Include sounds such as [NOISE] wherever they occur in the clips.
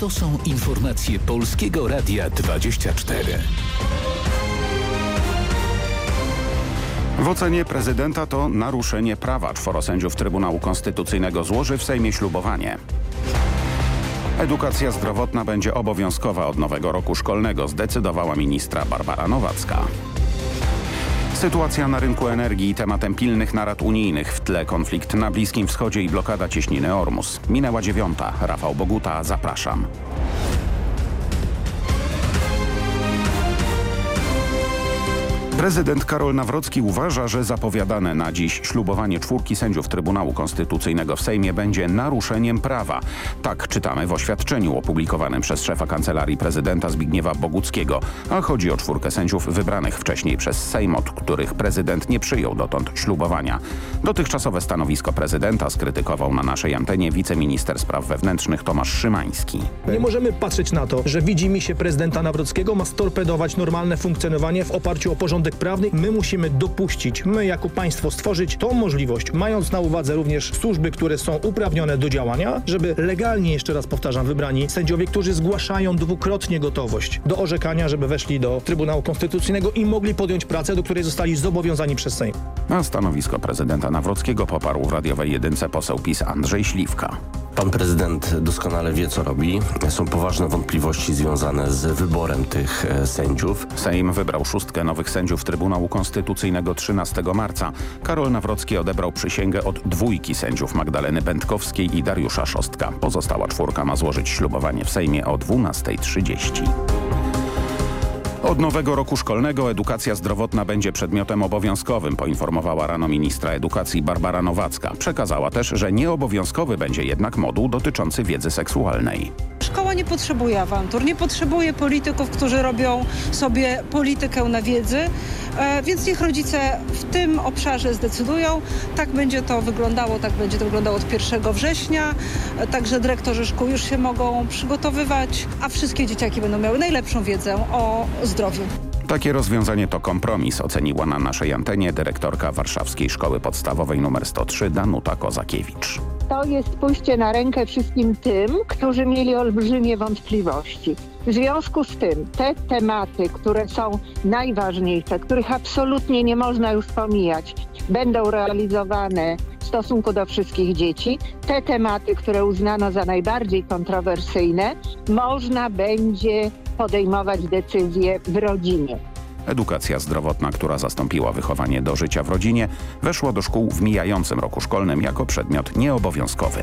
To są informacje Polskiego Radia 24. W ocenie prezydenta to naruszenie prawa. Czworo sędziów Trybunału Konstytucyjnego złoży w Sejmie ślubowanie. Edukacja zdrowotna będzie obowiązkowa od nowego roku szkolnego, zdecydowała ministra Barbara Nowacka. Sytuacja na rynku energii tematem pilnych narad unijnych. W tle konflikt na Bliskim Wschodzie i blokada cieśniny Ormus. Minęła dziewiąta. Rafał Boguta, zapraszam. Prezydent Karol Nawrocki uważa, że zapowiadane na dziś ślubowanie czwórki sędziów Trybunału Konstytucyjnego w Sejmie będzie naruszeniem prawa. Tak czytamy w oświadczeniu opublikowanym przez szefa Kancelarii Prezydenta Zbigniewa Boguckiego. A chodzi o czwórkę sędziów wybranych wcześniej przez Sejm, od których prezydent nie przyjął dotąd ślubowania. Dotychczasowe stanowisko prezydenta skrytykował na naszej antenie wiceminister spraw wewnętrznych Tomasz Szymański. Nie możemy patrzeć na to, że widzi mi się prezydenta Nawrockiego ma storpedować normalne funkcjonowanie w oparciu o porządek prawny. My musimy dopuścić, my jako państwo stworzyć tą możliwość, mając na uwadze również służby, które są uprawnione do działania, żeby legalnie, jeszcze raz powtarzam, wybrani sędziowie, którzy zgłaszają dwukrotnie gotowość do orzekania, żeby weszli do Trybunału Konstytucyjnego i mogli podjąć pracę, do której zostali zobowiązani przez Sejm. A stanowisko prezydenta Nawrockiego poparł w radiowej jedynce poseł PiS Andrzej Śliwka. Pan prezydent doskonale wie, co robi. Są poważne wątpliwości związane z wyborem tych e, sędziów. Sejm wybrał szóstkę nowych sędziów Trybunału Konstytucyjnego 13 marca. Karol Nawrocki odebrał przysięgę od dwójki sędziów Magdaleny Będkowskiej i Dariusza Szostka. Pozostała czwórka ma złożyć ślubowanie w Sejmie o 12.30. Od nowego roku szkolnego edukacja zdrowotna będzie przedmiotem obowiązkowym, poinformowała rano ministra edukacji Barbara Nowacka. Przekazała też, że nieobowiązkowy będzie jednak moduł dotyczący wiedzy seksualnej. Szkoła nie potrzebuje awantur, nie potrzebuje polityków, którzy robią sobie politykę na wiedzy, e, więc niech rodzice w tym obszarze zdecydują. Tak będzie to wyglądało, tak będzie to wyglądało od 1 września, e, także dyrektorzy szkół już się mogą przygotowywać, a wszystkie dzieciaki będą miały najlepszą wiedzę o zdrowiu. Takie rozwiązanie to kompromis, oceniła na naszej antenie dyrektorka Warszawskiej Szkoły Podstawowej nr 103 Danuta Kozakiewicz. To jest pójście na rękę wszystkim tym, którzy mieli olbrzymie wątpliwości. W związku z tym te tematy, które są najważniejsze, których absolutnie nie można już pomijać, będą realizowane w stosunku do wszystkich dzieci. Te tematy, które uznano za najbardziej kontrowersyjne, można będzie podejmować decyzje w rodzinie. Edukacja zdrowotna, która zastąpiła wychowanie do życia w rodzinie, weszła do szkół w mijającym roku szkolnym jako przedmiot nieobowiązkowy.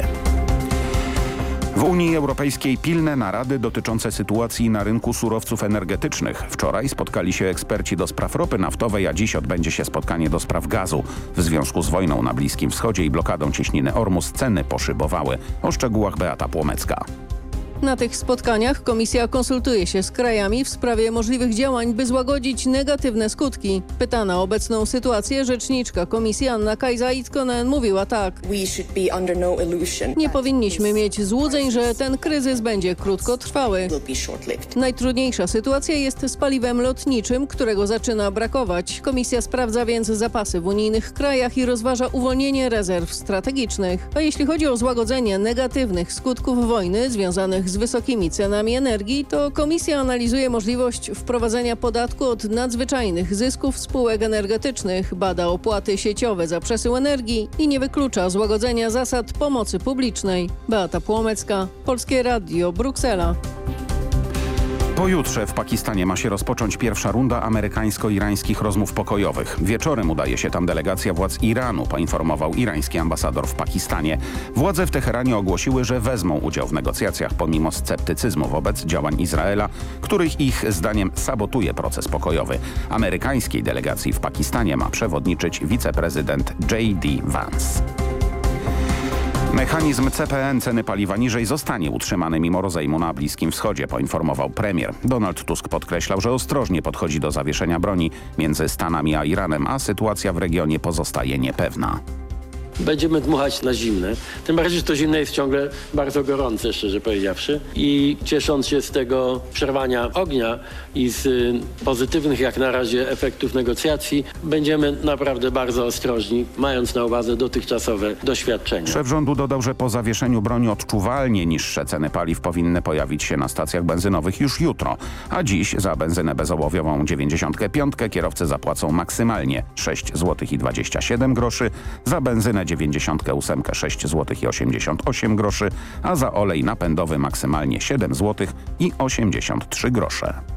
W Unii Europejskiej pilne narady dotyczące sytuacji na rynku surowców energetycznych. Wczoraj spotkali się eksperci do spraw ropy naftowej, a dziś odbędzie się spotkanie do spraw gazu. W związku z wojną na Bliskim Wschodzie i blokadą cieśniny Ormus ceny poszybowały. O szczegółach Beata Płomecka. Na tych spotkaniach komisja konsultuje się z krajami w sprawie możliwych działań, by złagodzić negatywne skutki. Pytana o obecną sytuację rzeczniczka komisji Anna Kajza-Itkonen mówiła tak. No Nie powinniśmy mieć złudzeń, że ten kryzys będzie krótkotrwały. Najtrudniejsza sytuacja jest z paliwem lotniczym, którego zaczyna brakować. Komisja sprawdza więc zapasy w unijnych krajach i rozważa uwolnienie rezerw strategicznych. A jeśli chodzi o złagodzenie negatywnych skutków wojny związanych z wysokimi cenami energii, to komisja analizuje możliwość wprowadzenia podatku od nadzwyczajnych zysków spółek energetycznych, bada opłaty sieciowe za przesył energii i nie wyklucza złagodzenia zasad pomocy publicznej. Beata Płomecka, Polskie Radio, Bruksela. Pojutrze w Pakistanie ma się rozpocząć pierwsza runda amerykańsko-irańskich rozmów pokojowych. Wieczorem udaje się tam delegacja władz Iranu, poinformował irański ambasador w Pakistanie. Władze w Teheranie ogłosiły, że wezmą udział w negocjacjach pomimo sceptycyzmu wobec działań Izraela, których ich zdaniem sabotuje proces pokojowy. Amerykańskiej delegacji w Pakistanie ma przewodniczyć wiceprezydent J.D. Vance. Mechanizm CPN ceny paliwa niżej zostanie utrzymany mimo rozejmu na Bliskim Wschodzie, poinformował premier. Donald Tusk podkreślał, że ostrożnie podchodzi do zawieszenia broni między Stanami a Iranem, a sytuacja w regionie pozostaje niepewna. będziemy dmuchać na zimne. Tym bardziej, że to zimne jest ciągle bardzo gorące, szczerze powiedziawszy. I ciesząc się z tego przerwania ognia i z y, pozytywnych jak na razie efektów negocjacji, będziemy naprawdę bardzo ostrożni, mając na uwadze dotychczasowe doświadczenia. Szef rządu dodał, że po zawieszeniu broni odczuwalnie niższe ceny paliw powinny pojawić się na stacjach benzynowych już jutro, a dziś za benzynę bezołowiową 95 kierowcy zapłacą maksymalnie 6 zł i 27 groszy, za benzynę 98 6 zł i 88 groszy, a za olej napędowy maksymalnie 7 zł i 83 grosze.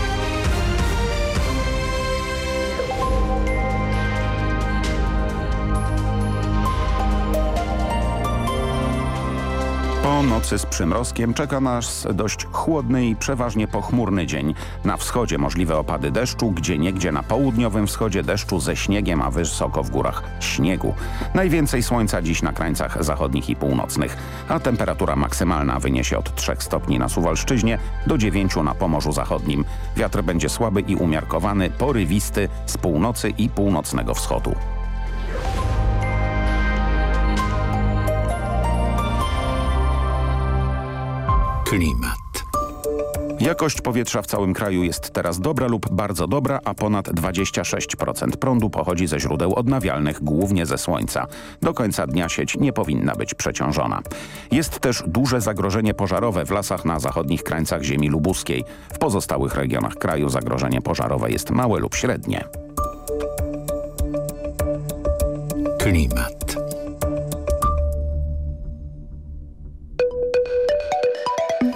Nocy z przymrozkiem czeka nas dość chłodny i przeważnie pochmurny dzień. Na wschodzie możliwe opady deszczu, gdzie niegdzie na południowym wschodzie deszczu ze śniegiem, a wysoko w górach śniegu. Najwięcej słońca dziś na krańcach zachodnich i północnych, a temperatura maksymalna wyniesie od 3 stopni na Suwalszczyźnie do 9 na Pomorzu Zachodnim. Wiatr będzie słaby i umiarkowany, porywisty z północy i północnego wschodu. Klimat. Jakość powietrza w całym kraju jest teraz dobra lub bardzo dobra, a ponad 26% prądu pochodzi ze źródeł odnawialnych, głównie ze słońca. Do końca dnia sieć nie powinna być przeciążona. Jest też duże zagrożenie pożarowe w lasach na zachodnich krańcach ziemi lubuskiej. W pozostałych regionach kraju zagrożenie pożarowe jest małe lub średnie. Klimat.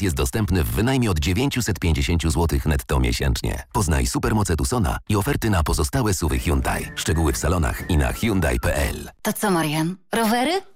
jest dostępny w wynajmie od 950 zł netto miesięcznie. Poznaj supermoce Tucsona i oferty na pozostałe suwy Hyundai. Szczegóły w salonach i na Hyundai.pl. To co, Marian? Rowery?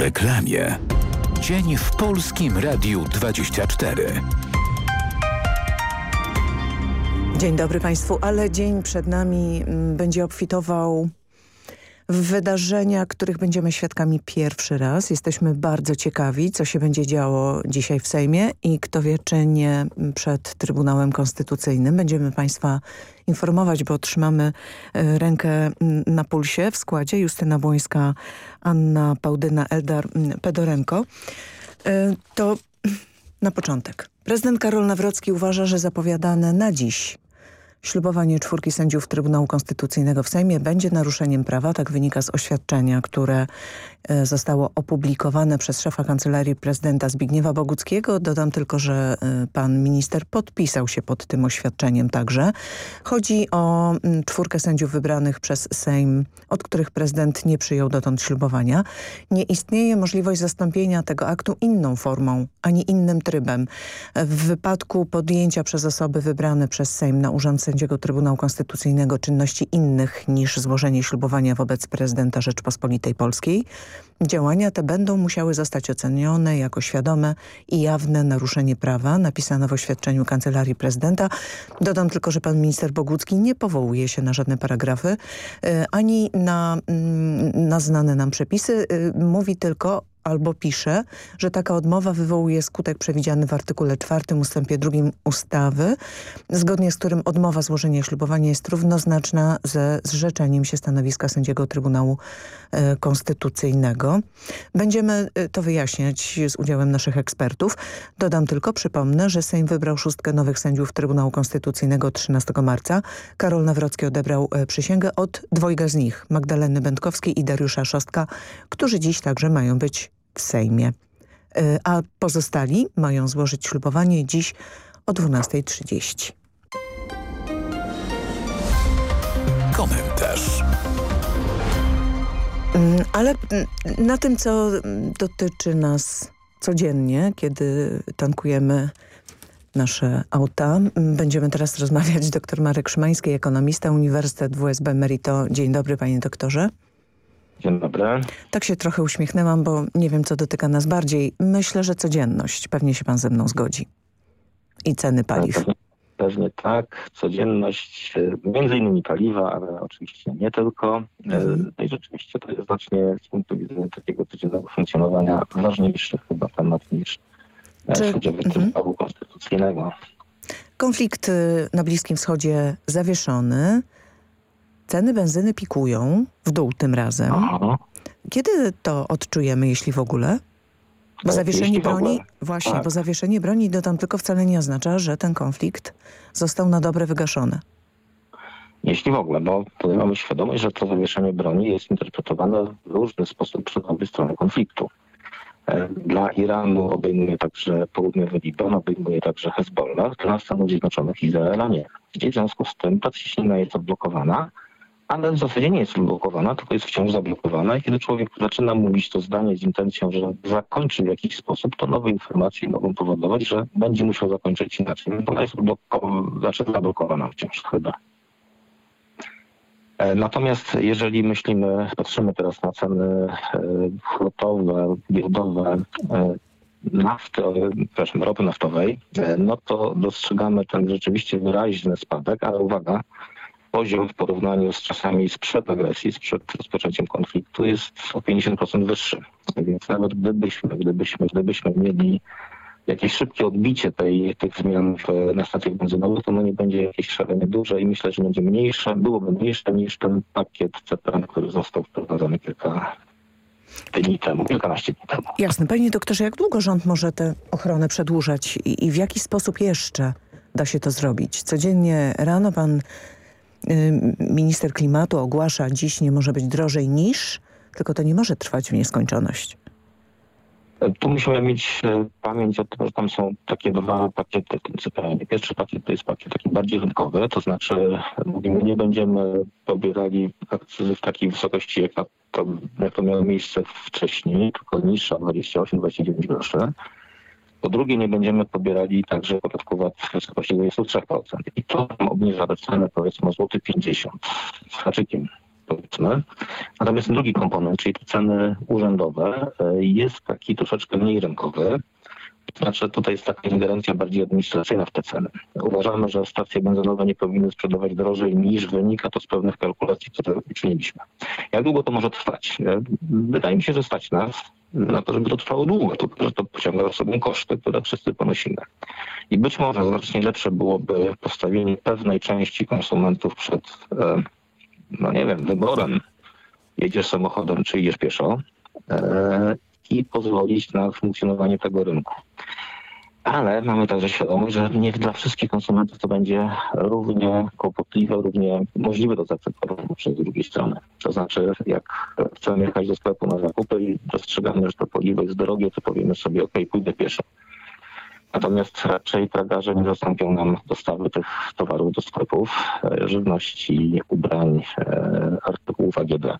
reklamie. Dzień w Polskim Radiu 24. Dzień dobry Państwu, ale dzień przed nami mm, będzie obfitował wydarzenia, których będziemy świadkami pierwszy raz. Jesteśmy bardzo ciekawi, co się będzie działo dzisiaj w Sejmie i kto wie, czy nie przed Trybunałem Konstytucyjnym. Będziemy Państwa informować, bo trzymamy e, rękę na pulsie w składzie. Justyna Błońska, Anna Pałdyna, Eldar Pedorenko. E, To na początek. Prezydent Karol Nawrocki uważa, że zapowiadane na dziś Ślubowanie czwórki sędziów Trybunału Konstytucyjnego w Sejmie będzie naruszeniem prawa, tak wynika z oświadczenia, które zostało opublikowane przez szefa Kancelarii Prezydenta Zbigniewa Boguckiego. Dodam tylko, że e, pan minister podpisał się pod tym oświadczeniem także. Chodzi o mm, czwórkę sędziów wybranych przez Sejm, od których prezydent nie przyjął dotąd ślubowania. Nie istnieje możliwość zastąpienia tego aktu inną formą, ani innym trybem. W wypadku podjęcia przez osoby wybrane przez Sejm na urząd sędziego Trybunału Konstytucyjnego czynności innych niż złożenie ślubowania wobec prezydenta Rzeczpospolitej Polskiej. Działania te będą musiały zostać ocenione jako świadome i jawne naruszenie prawa, napisano w oświadczeniu Kancelarii Prezydenta. Dodam tylko, że pan minister Bogucki nie powołuje się na żadne paragrafy, y, ani na, mm, na znane nam przepisy. Y, mówi tylko albo pisze, że taka odmowa wywołuje skutek przewidziany w artykule 4 ustępie 2 ustawy, zgodnie z którym odmowa złożenia ślubowania jest równoznaczna ze zrzeczeniem się stanowiska sędziego Trybunału e, Konstytucyjnego. Będziemy e, to wyjaśniać z udziałem naszych ekspertów. Dodam tylko, przypomnę, że Sejm wybrał szóstkę nowych sędziów Trybunału Konstytucyjnego 13 marca. Karol Nawrocki odebrał e, przysięgę od dwojga z nich, Magdaleny Będkowskiej i Dariusza Szostka, którzy dziś także mają być w Sejmie. E, a pozostali mają złożyć ślubowanie dziś o 12.30. Komentarz. Mm, ale mm, na tym, co dotyczy nas codziennie, kiedy tankujemy nasze auta. Mm, będziemy teraz rozmawiać dr Marek Szymański, ekonomista, Uniwersytet WSB Merito. Dzień dobry panie doktorze. Dzień dobry. Tak się trochę uśmiechnęłam, bo nie wiem, co dotyka nas bardziej. Myślę, że codzienność. Pewnie się pan ze mną zgodzi. I ceny paliw. Pewnie, pewnie tak. Codzienność, e, między innymi paliwa, ale oczywiście nie tylko. E, mhm. No i rzeczywiście to jest znacznie z punktu widzenia takiego codziennego funkcjonowania ważniejszy chyba temat niż e, Czy... choćby mhm. konstytucyjnego. Konflikt na Bliskim Wschodzie zawieszony. Ceny benzyny pikują w dół tym razem. Aha. Kiedy to odczujemy, jeśli w ogóle? Bo zawieszenie broni, właśnie, tak. bo zawieszenie broni, dodam tylko wcale nie oznacza, że ten konflikt został na dobre wygaszony. Jeśli w ogóle, bo tutaj mamy świadomość, że to zawieszenie broni jest interpretowane w różny sposób przez obie strony konfliktu. E, dla Iranu obejmuje także południowy Liban, obejmuje także Hezbollah, dla Stanów Zjednoczonych Izraela nie. I w związku z tym ta ciśnina jest odblokowana, ale w zasadzie nie jest blokowana, tylko jest wciąż zablokowana i kiedy człowiek zaczyna mówić to zdanie z intencją, że zakończy w jakiś sposób, to nowe informacje mogą powodować, że będzie musiał zakończyć inaczej. Ona jest znaczy zablokowana wciąż chyba. E, natomiast jeżeli myślimy, patrzymy teraz na ceny e, flotowe, giełdowe, e, nafty, ropy naftowej, no to dostrzegamy ten rzeczywiście wyraźny spadek, ale uwaga, poziom w porównaniu z czasami sprzed agresji, sprzed rozpoczęciem konfliktu jest o 50% wyższy. Więc nawet gdybyśmy, gdybyśmy, gdybyśmy mieli jakieś szybkie odbicie tej, tych zmian w, na stacjach benzynowych, to no nie będzie jakieś szalenie duże i myślę, że będzie mniejsze, byłoby mniejsze niż ten pakiet CPN, który został wprowadzony kilka dni temu, kilkanaście dni temu. Jasne. Panie doktorze, jak długo rząd może tę ochronę przedłużać i, i w jaki sposób jeszcze da się to zrobić? Codziennie rano pan minister klimatu ogłasza dziś nie może być drożej niż, tylko to nie może trwać w nieskończoność. Tu musimy mieć e, pamięć o tym, że tam są takie dwa pakiety pryncypialnie. Pierwszy pakiet to jest pakiet taki bardziej rynkowy, to znaczy mówimy, nie będziemy pobierali akcyzy w takiej wysokości, jak to, jak to miało miejsce wcześniej, tylko niższa 28-29 groszy. Po drugie, nie będziemy pobierali także podatku VAT w wysokości 23%. I to obniża cenę powiedzmy o złoty 50 z haczykiem powiedzmy. Natomiast drugi komponent, czyli te ceny urzędowe, e, jest taki troszeczkę mniej rynkowy. Znaczy tutaj jest taka ingerencja bardziej administracyjna w te ceny. Uważamy, że stacje benzynowe nie powinny sprzedawać drożej niż wynika to z pewnych kalkulacji, które uczyniliśmy. Jak długo to może trwać? E, wydaje mi się, że stać nas na to, żeby to trwało długo, tylko że to pociąga za sobą koszty, które wszyscy ponosimy. I być może znacznie lepsze byłoby postawienie pewnej części konsumentów przed, e, no nie wiem, wyborem, jedziesz samochodem czy idziesz pieszo e, i pozwolić na funkcjonowanie tego rynku. Ale mamy także świadomość, że nie dla wszystkich konsumentów to będzie równie kłopotliwe, równie możliwe do zaakceptowania przez drugiej strony. To znaczy, jak chcemy jechać do sklepu na zakupy i dostrzegamy, że to paliwo jest drogie, to powiemy sobie, ok, pójdę pieszo. Natomiast raczej tragarze nie zastąpią nam dostawy tych towarów do sklepów, e, żywności, ubrań, e, artykułów AGD.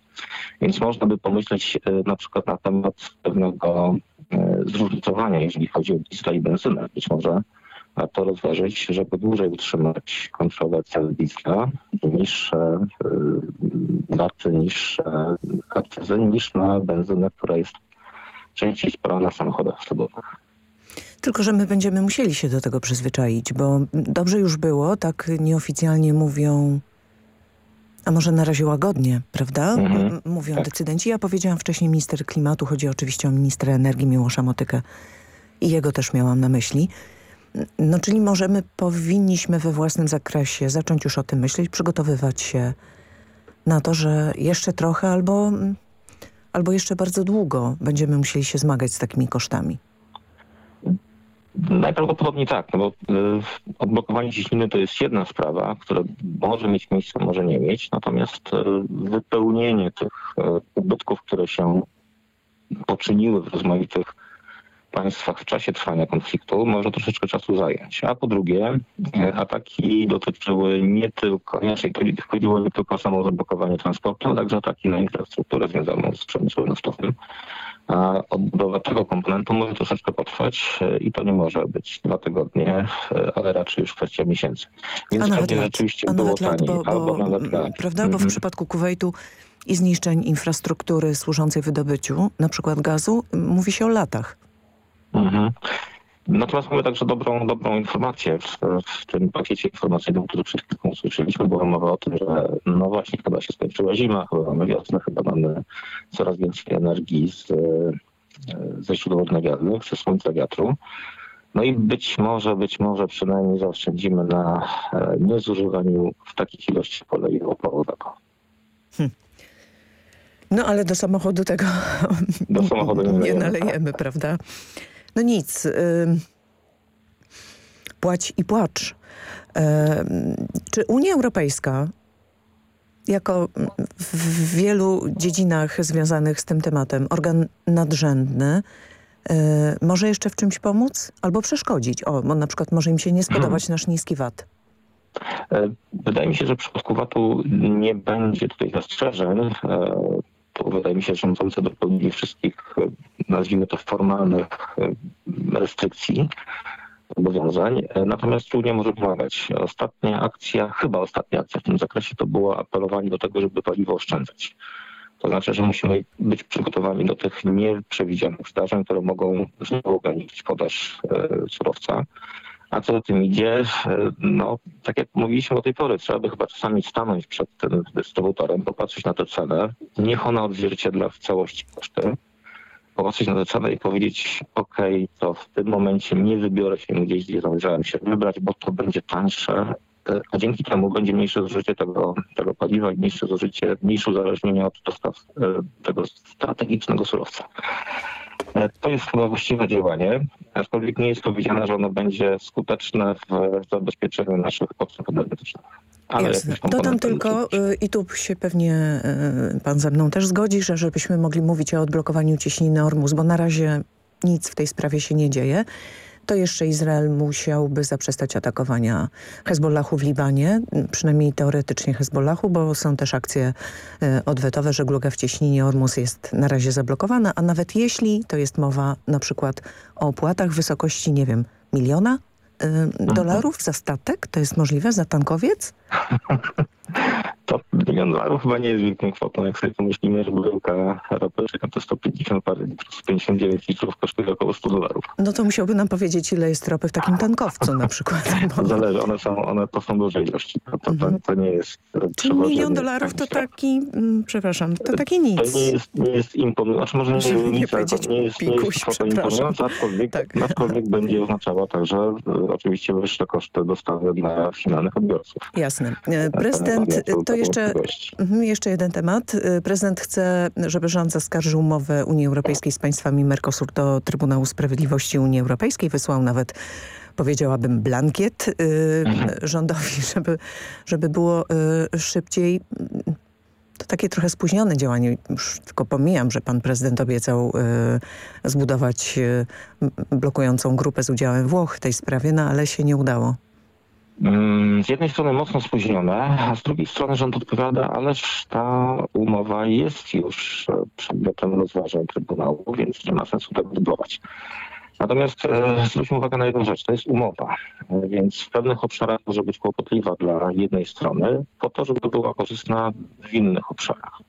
Więc można by pomyśleć e, na przykład na temat pewnego zróżnicowania, jeżeli chodzi o diesla i benzynę. Być może warto rozważyć, żeby dłużej utrzymać kontrolę cen diesla niższe daty, niższe akcyzy niż na benzynę, która jest częściej spalana w samochodach osobowych. Tylko, że my będziemy musieli się do tego przyzwyczaić, bo dobrze już było, tak nieoficjalnie mówią, a może na razie łagodnie, prawda? Mhm. Mówią Tak. decydenci. Ja powiedziałam wcześniej minister klimatu, chodzi oczywiście o ministra energii Miłosza Motykę i jego też miałam na myśli. No czyli możemy, powinniśmy we własnym zakresie zacząć już o tym myśleć, przygotowywać się na to, że jeszcze trochę albo, albo jeszcze bardzo długo będziemy musieli się zmagać z takimi kosztami. Najprawdopodobniej tak, no bo y, odblokowanie ciśniny to jest jedna sprawa, która może mieć miejsce, może nie mieć, natomiast y, wypełnienie tych y, ubytków, które się poczyniły w rozmaitych państwach w czasie trwania konfliktu może troszeczkę czasu zająć. A po drugie, e, ataki dotyczyły nie tylko, inaczej chodziło nie tylko o samo zablokowanie transportu, ale także ataki na infrastrukturę związaną z przemysłem naftowym. A odbudowa tego komponentu może troszeczkę potrwać e, i to nie może być dwa tygodnie, e, ale raczej już kwestia miesięcy. Więc a nawet lat, rzeczywiście a było nawet lat, taniej, bo, albo bo, nawet lat. prawda? Bo w Mhm. przypadku Kuwejtu i zniszczeń infrastruktury służącej wydobyciu, na przykład gazu, mówi się o latach. Mhm. Natomiast mamy także dobrą, dobrą informację w, w tym pakiecie informacyjnym, który przed chwilą usłyszeliśmy. Była mowa o tym, że no właśnie chyba się skończyła zima, chyba mamy wiosnę, chyba mamy coraz więcej energii z, e, ze źródeł odnawialnych, ze słońca, wiatru. No i być może, być może przynajmniej zaoszczędzimy na e, niezużywaniu w takich ilości oleju opałowego. No ale do samochodu tego Do samochodu nie nie nalejemy, prawda? No nic. Płać i płacz. Czy Unia Europejska jako w wielu dziedzinach związanych z tym tematem organ nadrzędny y, może jeszcze w czymś pomóc albo przeszkodzić? O, na przykład może im się nie spodobać nasz niski VAT. E, Wydaje mi się, że w przypadku VAT-u nie będzie tutaj zastrzeżeń. E, wydaje mi się, że rządzący dopełnili wszystkich, nazwijmy to formalnych e, restrykcji, zobowiązań. E, Natomiast Unia może pomagać. Ostatnia akcja, chyba ostatnia akcja w tym zakresie to było apelowanie do tego, żeby paliwo oszczędzać. To znaczy, że musimy być przygotowani do tych nieprzewidzianych zdarzeń, które mogą znowu ograniczyć podaż e, surowca. A co za tym idzie, no tak jak mówiliśmy do tej pory, trzeba by chyba czasami stanąć przed tym dystrybutorem, popatrzeć na tę cenę. Niech ona odzwierciedla w całości koszty. Popatrzeć na cenę i powiedzieć, ok, to w tym momencie nie wybiorę się gdzieś, gdzie zamierzałem się wybrać, bo to będzie tańsze, e, a dzięki temu będzie mniejsze zużycie tego, tego paliwa i mniejsze zużycie, mniejsze uzależnienie od dostaw e, tego strategicznego surowca. E, To jest chyba właściwe działanie, aczkolwiek nie jest powiedziane, że ono będzie skuteczne w zabezpieczeniu naszych potrzeb energetycznych. Ale Dodam tylko, y, i tu się pewnie y, pan ze mną też zgodzi, że żebyśmy mogli mówić o odblokowaniu cieśniny Ormus, bo na razie nic w tej sprawie się nie dzieje, to jeszcze Izrael musiałby zaprzestać atakowania Hezbollahu w Libanie, przynajmniej teoretycznie Hezbollahu, bo są też akcje y, odwetowe, żegluga w cieśninie Ormus jest na razie zablokowana, a nawet jeśli to jest mowa na przykład o opłatach w wysokości, nie wiem, miliona dolarów za statek, to jest możliwe, za tankowiec? [LAUGHS] To milion dolarów chyba nie jest wielką kwotą. Jak sobie pomyślimy, że butelka ropy czeka to 150 parę litrów, 59 litrów kosztuje około 100 dolarów. No to musiałby nam powiedzieć, ile jest ropy w takim tankowcu na przykład. [LAUGHS] Bo... Zależy, one są, one to są duże ilości. To, to, to, to nie jest... Czyli milion dolarów to taki, mm, przepraszam, to takie nic. To nie jest, nie jest imponujące, znaczy może nie, nie nic, powiedzieć nie jest, nie pikuś, jest kwota imponująca, aczkolwiek, Tak. aczkolwiek będzie oznaczało także e, oczywiście wyższe koszty dostawy dla finalnych odbiorców. Jasne. E, Prezydent, to jeszcze, mhm, jeszcze jeden temat. E, Prezydent chce, żeby rząd zaskarżył umowę Unii Europejskiej z państwami Mercosur do Trybunału Sprawiedliwości Unii Europejskiej. Wysłał nawet powiedziałabym blankiet y, rządowi, [LAUGHS] żeby, żeby było y, szybciej. To takie trochę spóźnione działanie. Już tylko pomijam, że pan prezydent obiecał y, zbudować y, blokującą grupę z udziałem Włoch w tej sprawie, no ale się nie udało. Mm, Z jednej strony mocno spóźnione, a z drugiej strony rząd odpowiada, ależ ta umowa jest już e, przedmiotem rozważań Trybunału, więc nie ma sensu tego dublować. Natomiast e, zwróćmy uwagę na jedną rzecz, to jest umowa, e, więc w pewnych obszarach może być kłopotliwa dla jednej strony, po to, żeby była korzystna w innych obszarach.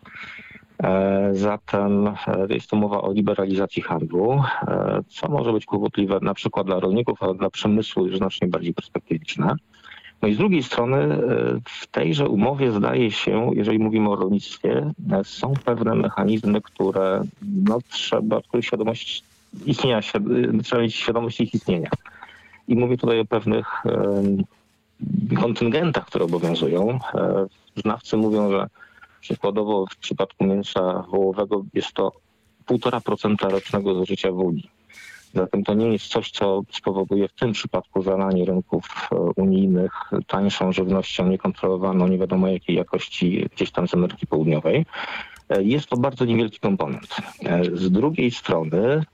E, zatem jest umowa o liberalizacji handlu, co może być kłopotliwe na przykład dla rolników, ale dla przemysłu jest znacznie bardziej perspektywiczne. No i z drugiej strony e, w tejże umowie zdaje się, jeżeli mówimy o rolnictwie, e, są pewne mechanizmy, które no, trzeba, których świadomość istnienia, świad- trzeba mieć świadomość ich istnienia. I mówię tutaj o pewnych e, kontyngentach, które obowiązują. E, Znawcy mówią, że przykładowo w przypadku mięsa wołowego jest to 1,5% rocznego zużycia w Unii. Zatem to nie jest coś, co spowoduje w tym przypadku zalanie rynków e, unijnych tańszą żywnością niekontrolowaną, nie wiadomo jakiej jakości gdzieś tam z Ameryki Południowej. E, Jest to bardzo niewielki komponent. E, Z drugiej strony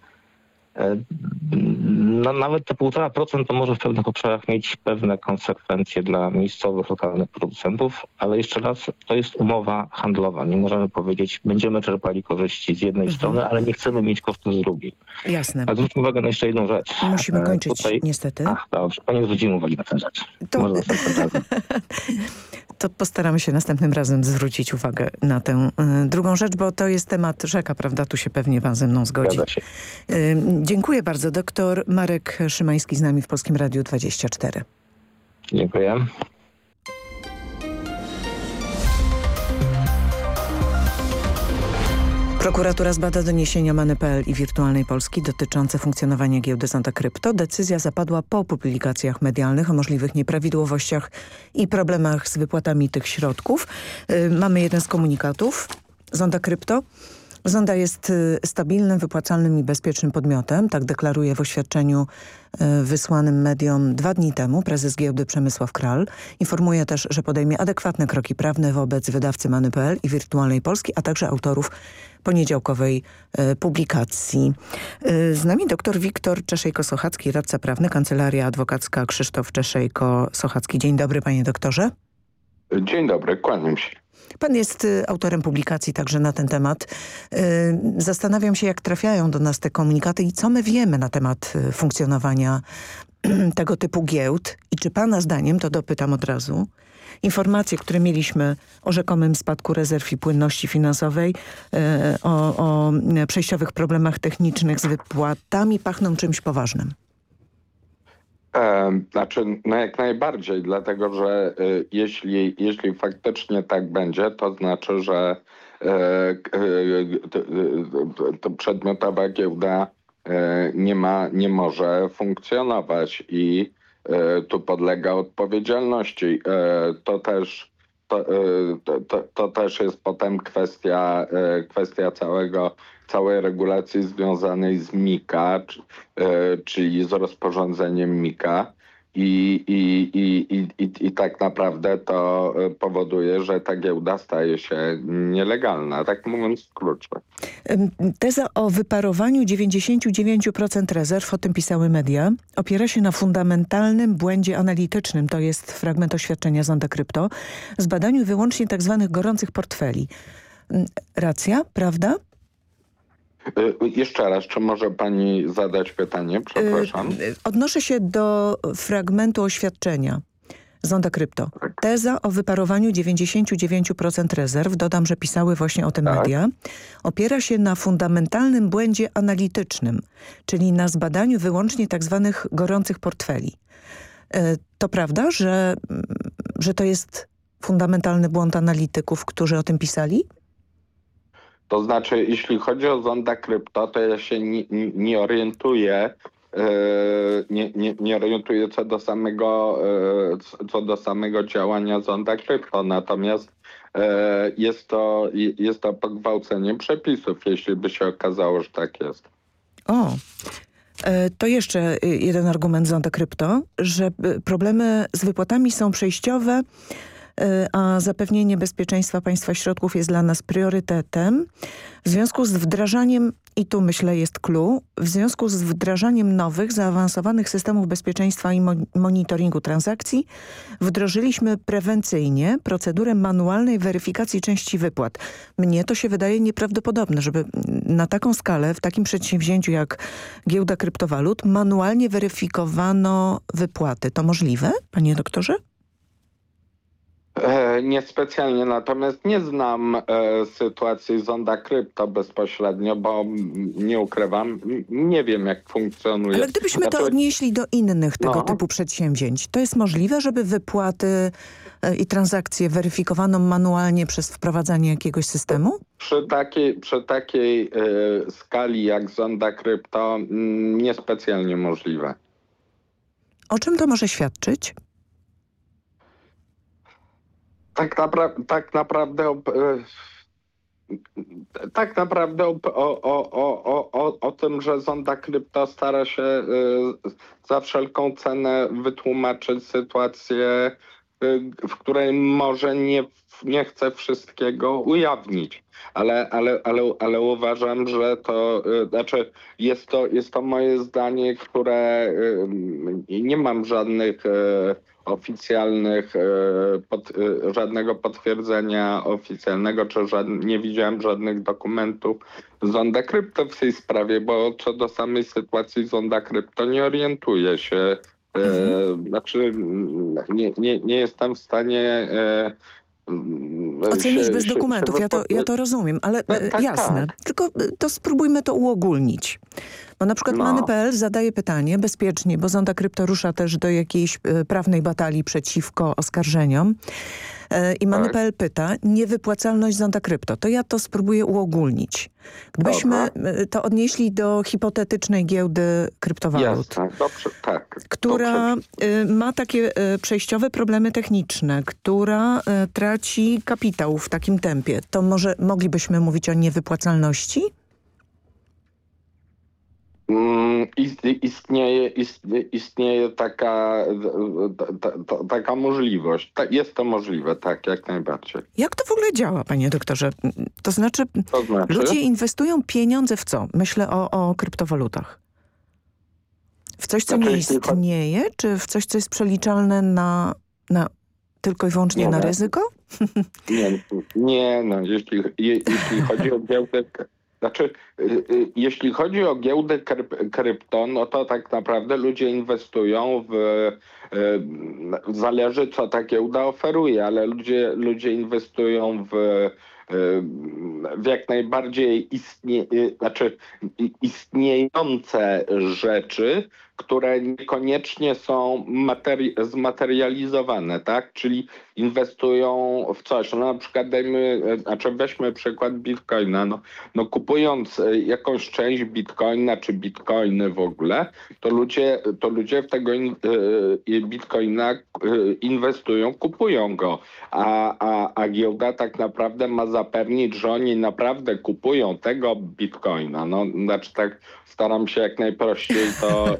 no, nawet te 1,5% to może w pewnych obszarach mieć pewne konsekwencje dla miejscowych, lokalnych producentów, ale jeszcze raz, to jest umowa handlowa. Nie możemy powiedzieć, będziemy czerpali korzyści z jednej strony, ale nie chcemy mieć kosztów z drugiej. Jasne. A zwróćmy uwagę na jeszcze jedną rzecz. Musimy E, kończyć Tutaj... niestety. Ach, dobrze, panie zwrócimy uwagę na tę rzecz. To- Może. [LAUGHS] To postaramy się następnym razem zwrócić uwagę na tę y, drugą rzecz, bo to jest temat rzeka, prawda? Tu się pewnie pan ze mną zgodzi. Y, dziękuję bardzo. Doktor Marek Szymański z nami w Polskim Radiu 24. Dziękuję. Prokuratura zbada doniesienia Many.pl i Wirtualnej Polski dotyczące funkcjonowania giełdy Santa Krypto. Decyzja zapadła po publikacjach medialnych o możliwych nieprawidłowościach i problemach z wypłatami tych środków. Y, Mamy jeden z komunikatów. Zonda Krypto. Zonda jest y, stabilnym, wypłacalnym i bezpiecznym podmiotem. Tak deklaruje w oświadczeniu y, wysłanym mediom dwa dni temu prezes giełdy Przemysław Kral. Informuje też, że podejmie adekwatne kroki prawne wobec wydawcy Many.pl i Wirtualnej Polski, a także autorów poniedziałkowej e, publikacji. E, Z nami dr Wiktor Czeszejko-Sochacki, radca prawny, Kancelaria Adwokacka Krzysztof Czeszejko-Sochacki. Dzień dobry panie doktorze. Dzień dobry, kłaniam się. Pan jest y, autorem publikacji także na ten temat. Y, Zastanawiam się, jak trafiają do nas te komunikaty i co my wiemy na temat y, funkcjonowania [CLEARS THROAT] tego typu giełd i czy pana zdaniem, to dopytam od razu, informacje, które mieliśmy o rzekomym spadku rezerw i płynności finansowej, y, o, o przejściowych problemach technicznych z wypłatami pachną czymś poważnym. E, Znaczy, no jak najbardziej, dlatego że e, jeśli, jeśli faktycznie tak będzie, to znaczy, że e, e, e, to przedmiotowa giełda e, nie ma, nie może funkcjonować i e, tu podlega odpowiedzialności. E, To też e, to, to, to też jest potem kwestia, e, kwestia całego, całej regulacji związanej z MIKA, czy- e, czyli z rozporządzeniem MIKA. I, i, i, i, i, tak naprawdę to e, powoduje, że ta giełda staje się nielegalna, tak mówiąc w skrócie. Teza o wyparowaniu 99% rezerw, o tym pisały media, opiera się na fundamentalnym błędzie analitycznym, to jest fragment oświadczenia Zonda Krypto, zbadaniu wyłącznie tzw. gorących portfeli. Racja, prawda? E, Jeszcze raz, czy może pani zadać pytanie? Przepraszam. Y, Odnoszę się do fragmentu oświadczenia. Zonda Krypto. Teza o wyparowaniu 99% rezerw, dodam, że pisały właśnie o tym media, opiera się na fundamentalnym błędzie analitycznym, czyli na zbadaniu wyłącznie tak zwanych gorących portfeli. Y, To prawda, że, że to jest fundamentalny błąd analityków, którzy o tym pisali? To znaczy, jeśli chodzi o zonda krypto, to ja się nie, nie, orientuję, e, nie, nie, nie orientuję co do samego, e, co do samego działania zonda krypto. Natomiast e, jest to, jest to pogwałcenie przepisów, jeśli by się okazało, że tak jest. O, to jeszcze y, jeden argument Zonda Krypto, że y, problemy z wypłatami są przejściowe, a zapewnienie bezpieczeństwa państwa środków jest dla nas priorytetem w związku z wdrażaniem i tu myślę jest clue, w związku z wdrażaniem nowych, zaawansowanych systemów bezpieczeństwa i mo monitoringu transakcji wdrożyliśmy prewencyjnie procedurę manualnej weryfikacji części wypłat. Mnie to się wydaje nieprawdopodobne, żeby na taką skalę, w takim przedsięwzięciu jak giełda kryptowalut, manualnie weryfikowano wypłaty. To możliwe, panie doktorze? E, niespecjalnie, natomiast nie znam e, sytuacji Zonda Krypto bezpośrednio, bo nie ukrywam, nie wiem jak funkcjonuje. Ale gdybyśmy znaczy... to odnieśli do innych tego no. typu przedsięwzięć, to jest możliwe, żeby wypłaty e, i transakcje weryfikowano manualnie przez wprowadzanie jakiegoś systemu? Przy takiej, przy takiej e, skali jak Zonda Krypto niespecjalnie możliwe. O czym to może świadczyć? Tak, napra tak naprawdę e, tak naprawdę o, o, o, o, o tym, że Zonda Krypto stara się e, za wszelką cenę wytłumaczyć sytuację, e, w której może nie, nie chce wszystkiego ujawnić. Ale, ale, ale, ale uważam, że to znaczy jest to, jest to moje zdanie, które nie mam żadnych oficjalnych, e, pod, e, żadnego potwierdzenia oficjalnego, czy nie widziałem żadnych dokumentów Zonda Krypto w tej sprawie, bo co do samej sytuacji Zonda Krypto nie orientuję się. E, mhm. Znaczy nie, nie, nie jestem w stanie Ocenić bez dokumentów, ja to, ja to rozumiem, ale tak, tak, jasne. Tak. Tylko to spróbujmy to uogólnić. Bo na przykład no. Many.pl zadaje pytanie bezpiecznie, bo Zonda Krypto rusza też do jakiejś e, prawnej batalii przeciwko oskarżeniom. E, I Many.pl tak. pyta, niewypłacalność Zonda Krypto. To ja to spróbuję uogólnić. Gdybyśmy to odnieśli do hipotetycznej giełdy kryptowalut, Jasne. Dobrze, tak. która Dobrze. ma takie przejściowe problemy techniczne, która traci kapitał w takim tempie, to może moglibyśmy mówić o niewypłacalności? Mm, istnieje, istnieje, taka, ta, ta, taka możliwość. Jest to możliwe, tak, jak najbardziej. Jak to w ogóle działa, panie doktorze? To znaczy, to znaczy? ludzie inwestują pieniądze w co? Myślę o, o kryptowalutach. W coś, co znaczy, nie istnieje, czy w coś, co jest przeliczalne na, na tylko i wyłącznie nie, na ryzyko? [LAUGHS] Nie, nie no, jeśli, je, jeśli chodzi o giełdę znaczy, y, y, jeśli chodzi o giełdę krypto, no to tak naprawdę ludzie inwestują w, y, zależy co ta giełda oferuje, ale ludzie, ludzie inwestują w, w jak najbardziej istnie, znaczy istniejące rzeczy, które niekoniecznie są materi zmaterializowane, tak? Czyli inwestują w coś. No na przykład dajmy, znaczy weźmy przykład bitcoina. No, no kupując e, jakąś część bitcoina czy bitcoiny w ogóle, to ludzie, to ludzie w tego in, e, bitcoina e, inwestują, kupują go. A, a, a giełda tak naprawdę ma zapewnić, że oni naprawdę kupują tego bitcoina. No, znaczy tak staram się jak najprościej to...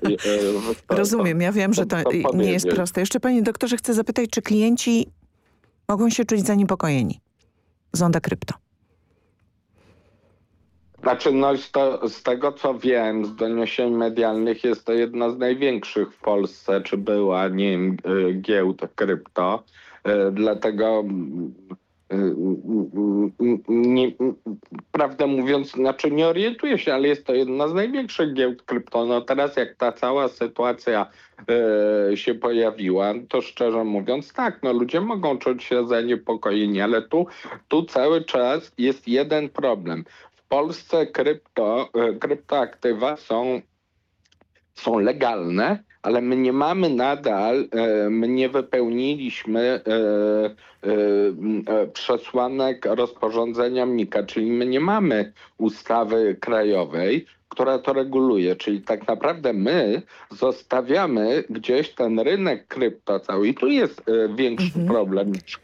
to Rozumiem, ja wiem, że to, to nie jest proste. Jeszcze panie doktorze chcę zapytać, czy klienci mogą się czuć zaniepokojeni Zonda Krypto? Znaczy, no z, to, z tego co wiem, z doniesień medialnych jest to jedna z największych w Polsce, czy była, nie wiem, y, giełd krypto. Y, dlatego nie, prawdę mówiąc, znaczy nie orientuję się, ale jest to jedna z największych giełd krypto. No teraz jak ta cała sytuacja e, się pojawiła, to szczerze mówiąc tak, no ludzie mogą czuć się zaniepokojeni, ale tu, tu cały czas jest jeden problem. W Polsce krypto, e, kryptoaktywa są, są legalne, ale my nie mamy nadal, e, my nie wypełniliśmy e, e, przesłanek rozporządzenia MIKA, czyli my nie mamy ustawy krajowej, która to reguluje. Czyli tak naprawdę my zostawiamy gdzieś ten rynek krypto cały i tu jest większy mhm. problem niż,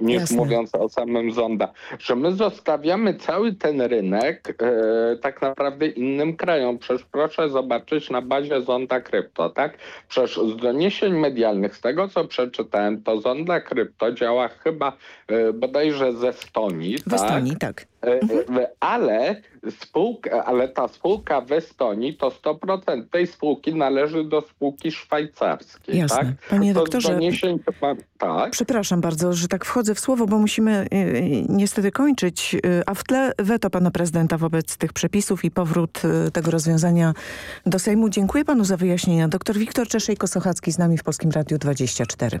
niż mówiąc o samym Zonda, że my zostawiamy cały ten rynek tak naprawdę innym krajom. Przecież proszę zobaczyć na bazie Zonda Krypto, tak? Przecież z doniesień medialnych, z tego co przeczytałem, to Zonda Krypto działa chyba y, bodajże ze Estonii. W Estonii, tak. Ale spółka, ale ta spółka w Estonii to 100% tej spółki należy do spółki szwajcarskiej. Jasne. Tak? Panie to doktorze, doniesień tak? Przepraszam bardzo, że tak wchodzę w słowo, bo musimy y, niestety kończyć, a w tle weto pana prezydenta wobec tych przepisów i powrót tego rozwiązania do Sejmu. Dziękuję panu za wyjaśnienia. Doktor Wiktor Czeszej-Kosochacki z nami w Polskim Radiu 24.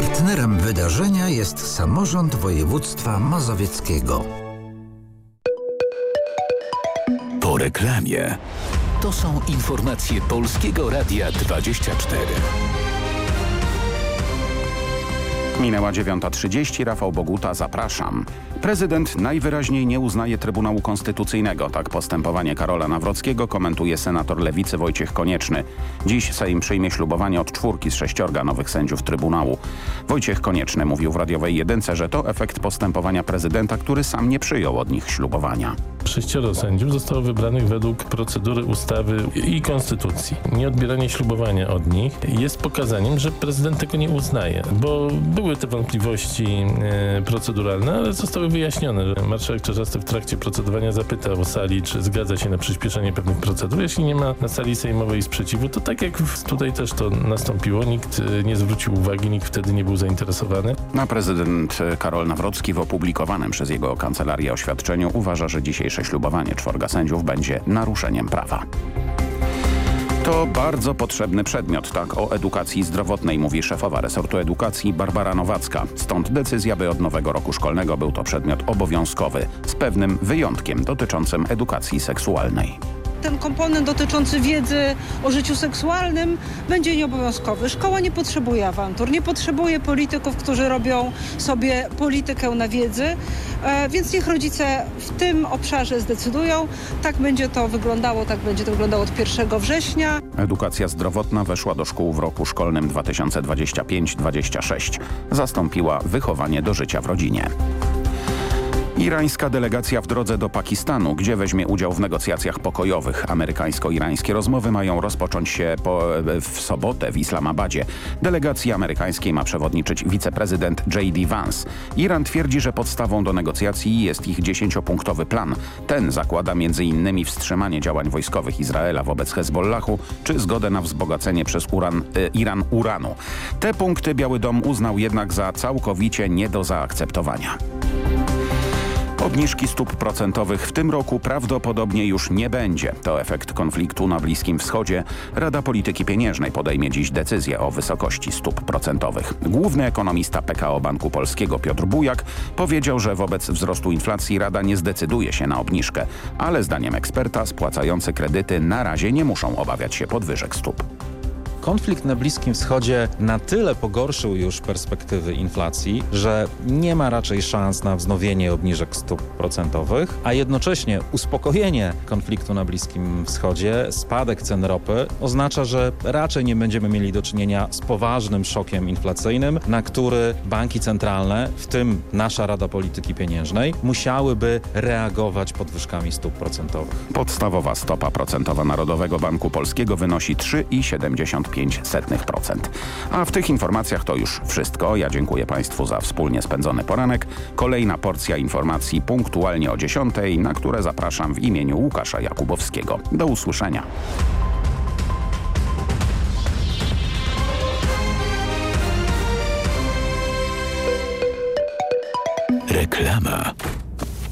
Partnerem wydarzenia jest samorząd województwa mazowieckiego. Po reklamie. To są informacje Polskiego Radia 24. Minęła 9.30, Rafał Boguta, zapraszam. Prezydent najwyraźniej nie uznaje Trybunału Konstytucyjnego. Tak postępowanie Karola Nawrockiego komentuje senator Lewicy Wojciech Konieczny. Dziś Sejm przyjmie ślubowanie od czwórki z sześciorga nowych sędziów Trybunału. Wojciech Konieczny mówił w radiowej jedynce, że to efekt postępowania prezydenta, który sam nie przyjął od nich ślubowania. Sześcioro sędziów zostało wybranych według procedury ustawy i konstytucji. Nieodbieranie ślubowania od nich jest pokazaniem, że prezydent tego nie uznaje, bo były te wątpliwości e, proceduralne, ale zostały wyjaśnione. Marszałek Czarzasty w trakcie procedowania zapytał sali, czy zgadza się na przyspieszenie pewnych procedur. Jeśli nie ma na sali sejmowej sprzeciwu, to tak jak tutaj też to nastąpiło, nikt e, nie zwrócił uwagi, nikt wtedy nie był zainteresowany. A prezydent Karol Nawrocki w opublikowanym przez jego kancelarię oświadczeniu uważa, że dzisiejsze ślubowanie czworga sędziów będzie naruszeniem prawa. To bardzo potrzebny przedmiot, tak o edukacji zdrowotnej mówi szefowa resortu edukacji Barbara Nowacka. Stąd decyzja, by od nowego roku szkolnego był to przedmiot obowiązkowy, z pewnym wyjątkiem dotyczącym edukacji seksualnej ten komponent dotyczący wiedzy o życiu seksualnym będzie nieobowiązkowy. Szkoła nie potrzebuje awantur, nie potrzebuje polityków, którzy robią sobie politykę na wiedzy, e, więc niech rodzice w tym obszarze zdecydują. Tak będzie to wyglądało, tak będzie to wyglądało od 1 września. Edukacja zdrowotna weszła do szkół w roku szkolnym 2025-26. Zastąpiła wychowanie do życia w rodzinie. Irańska delegacja w drodze do Pakistanu, gdzie weźmie udział w negocjacjach pokojowych. Amerykańsko-irańskie rozmowy mają rozpocząć się po, w sobotę w Islamabadzie. Delegacji amerykańskiej ma przewodniczyć wiceprezydent J.D. Vance. Iran twierdzi, że podstawą do negocjacji jest ich dziesięciopunktowy plan. Ten zakłada m.in. wstrzymanie działań wojskowych Izraela wobec Hezbollahu czy zgodę na wzbogacenie przez uran, e, Iran uranu. Te punkty Biały Dom uznał jednak za całkowicie nie do zaakceptowania. Obniżki stóp procentowych w tym roku prawdopodobnie już nie będzie. To efekt konfliktu na Bliskim Wschodzie. Rada Polityki Pieniężnej podejmie dziś decyzję o wysokości stóp procentowych. Główny ekonomista PKO Banku Polskiego Piotr Bujak powiedział, że wobec wzrostu inflacji Rada nie zdecyduje się na obniżkę, ale zdaniem eksperta spłacający kredyty na razie nie muszą obawiać się podwyżek stóp. Konflikt na Bliskim Wschodzie na tyle pogorszył już perspektywy inflacji, że nie ma raczej szans na wznowienie obniżek stóp procentowych, a jednocześnie uspokojenie konfliktu na Bliskim Wschodzie, spadek cen ropy oznacza, że raczej nie będziemy mieli do czynienia z poważnym szokiem inflacyjnym, na który banki centralne, w tym nasza Rada Polityki Pieniężnej, musiałyby reagować podwyżkami stóp procentowych. Podstawowa stopa procentowa Narodowego Banku Polskiego wynosi 3,75%. 0,95%. A w tych informacjach to już wszystko. Ja dziękuję Państwu za wspólnie spędzony poranek. Kolejna porcja informacji punktualnie o 10, na które zapraszam w imieniu Łukasza Jakubowskiego. Do usłyszenia. Reklama.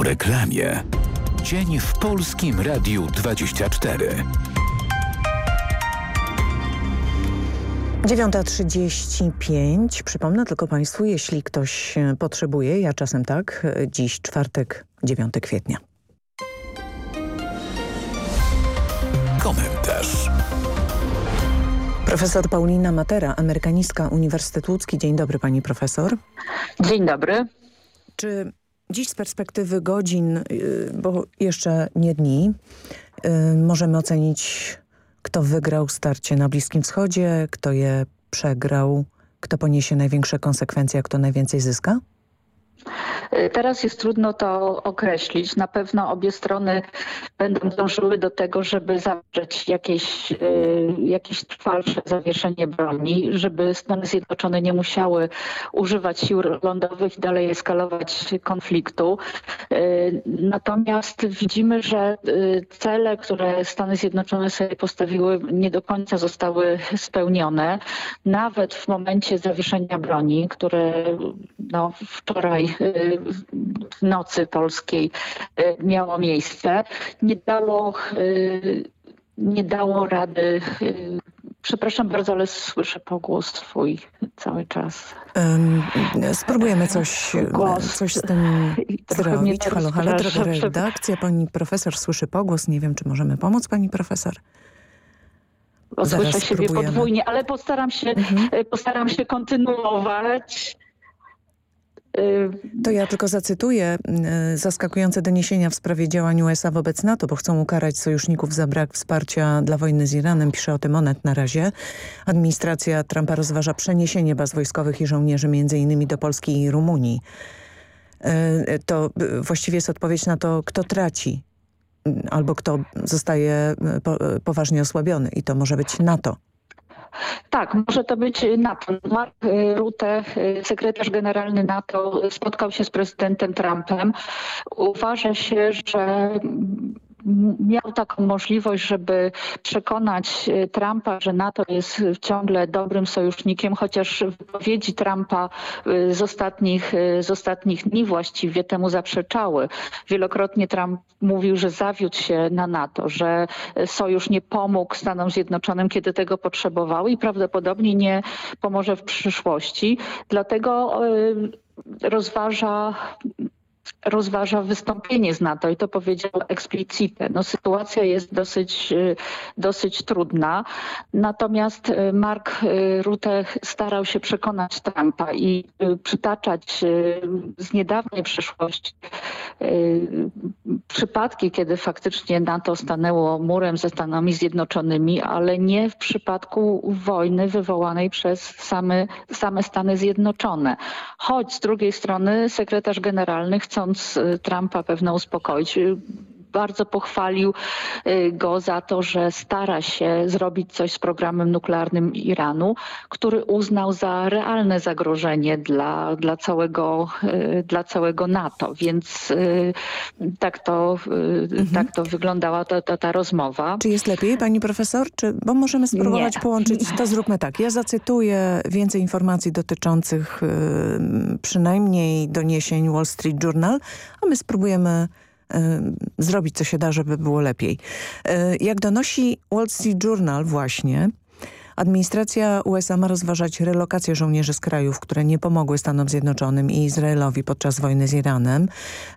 Po reklamie. Dzień w Polskim Radiu 24. 9.35. Przypomnę tylko Państwu, jeśli ktoś potrzebuje, ja czasem tak, dziś czwartek, 9 kwietnia. Komentarz. Profesor Paulina Matera, amerykanistka Uniwersytet Łódzki. Dzień dobry pani profesor. Dzień dobry. Czy dziś z perspektywy godzin, y, bo jeszcze nie dni, y, możemy ocenić, kto wygrał starcie na Bliskim Wschodzie, kto je przegrał, kto poniesie największe konsekwencje, a kto najwięcej zyska? Teraz jest trudno to określić. Na pewno obie strony będą dążyły do tego, żeby zawrzeć jakieś, y, jakieś trwalsze zawieszenie broni, żeby Stany Zjednoczone nie musiały używać sił lądowych i dalej eskalować konfliktu. Y, natomiast widzimy, że y, cele, które Stany Zjednoczone sobie postawiły, nie do końca zostały spełnione. Nawet w momencie zawieszenia broni, które no, wczoraj w nocy polskiej e, miało miejsce, nie dało, e, nie dało rady. E, przepraszam bardzo, ale słyszę pogłos twój cały czas. Um, spróbujemy coś, coś z tym zrobić. Halo, halo, droga redakcja. Pani profesor słyszy pogłos. Nie wiem, czy możemy pomóc pani profesor. Bo słyszę siebie podwójnie, ale postaram się, mhm. postaram się kontynuować. To ja tylko zacytuję y, zaskakujące doniesienia w sprawie działań USA wobec NATO, bo chcą ukarać sojuszników za brak wsparcia dla wojny z Iranem. Pisze o tym Onet na razie. Administracja Trumpa rozważa przeniesienie baz wojskowych i żołnierzy m.in. do Polski i Rumunii. Y, to y, właściwie jest odpowiedź na to, kto traci albo kto zostaje poważnie osłabiony i to może być NATO. Tak, może to być NATO. Mark Rutte, sekretarz generalny NATO, spotkał się z prezydentem Trumpem. Uważa się, że miał taką możliwość, żeby przekonać e, Trumpa, że NATO jest ciągle dobrym sojusznikiem, chociaż wypowiedzi Trumpa e, z ostatnich, e, z ostatnich dni właściwie temu zaprzeczały. Wielokrotnie Trump mówił, że zawiódł się na NATO, że sojusz nie pomógł Stanom Zjednoczonym, kiedy tego potrzebowały i prawdopodobnie nie pomoże w przyszłości. Dlatego rozważa rozważa wystąpienie z NATO i to powiedział eksplicite. No, sytuacja jest dosyć, y, dosyć trudna, natomiast y, Mark y, Rutte starał się przekonać Trumpa i przytaczać z niedawnej przeszłości przypadki, kiedy faktycznie NATO stanęło murem ze Stanami Zjednoczonymi, ale nie w przypadku wojny wywołanej przez same, same Stany Zjednoczone. Choć z drugiej strony sekretarz generalny chcąc y, Trumpa pewno uspokoić, bardzo pochwalił y, go za to, że stara się zrobić coś z programem nuklearnym Iranu, który uznał za realne zagrożenie dla, dla, całego, dla całego NATO. Więc tak to, mhm. tak to wyglądała ta, ta, ta, rozmowa. Czy jest lepiej, pani profesor? Czy, bo możemy spróbować Nie. połączyć. To zróbmy tak. Ja zacytuję więcej informacji dotyczących przynajmniej doniesień Wall Street Journal, a my spróbujemy zrobić co się da, żeby było lepiej. E, jak donosi Wall Street Journal właśnie, Administracja USA ma rozważać relokację żołnierzy z krajów, które nie pomogły Stanom Zjednoczonym i Izraelowi podczas wojny z Iranem,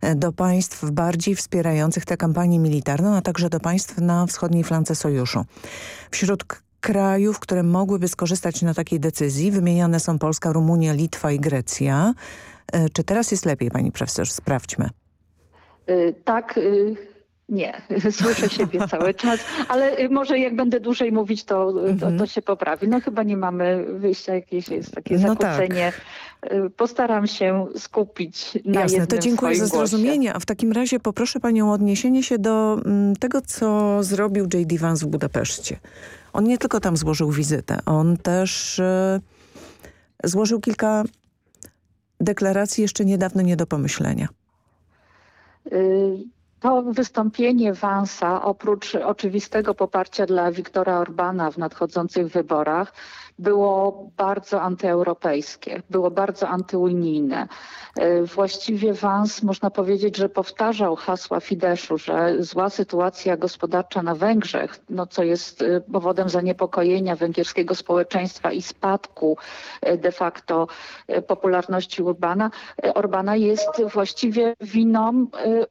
e, do państw bardziej wspierających tę kampanię militarną, a także do państw na wschodniej flance sojuszu. Wśród krajów, które mogłyby skorzystać na takiej decyzji. Wymienione są Polska, Rumunia, Litwa i Grecja. Czy teraz jest lepiej, pani profesor? Sprawdźmy. Y, tak, y, nie, [LAUGHS] słyszę siebie cały [LAUGHS] czas, ale może jak będę dłużej mówić, to, to, to się poprawi. No chyba nie mamy wyjścia, jakieś jest takie No zakłócenie. Y, Postaram się skupić na Jasne, jednym to dziękuję za swoim głosie. zrozumienie. A w takim razie poproszę panią o odniesienie się do mm, tego, co zrobił J.D. Vance w Budapeszcie. On nie tylko tam złożył wizytę, on też złożył kilka deklaracji jeszcze niedawno nie do pomyślenia. Y, To wystąpienie Vansa, oprócz oczywistego poparcia dla Viktora Orbana w nadchodzących wyborach, było bardzo antyeuropejskie, było bardzo antyunijne. Y, Właściwie Vance można powiedzieć, że powtarzał hasła Fideszu, że zła sytuacja gospodarcza na Węgrzech, no co jest y, powodem zaniepokojenia węgierskiego społeczeństwa i spadku y, de facto popularności Urbana, Orbana jest właściwie winą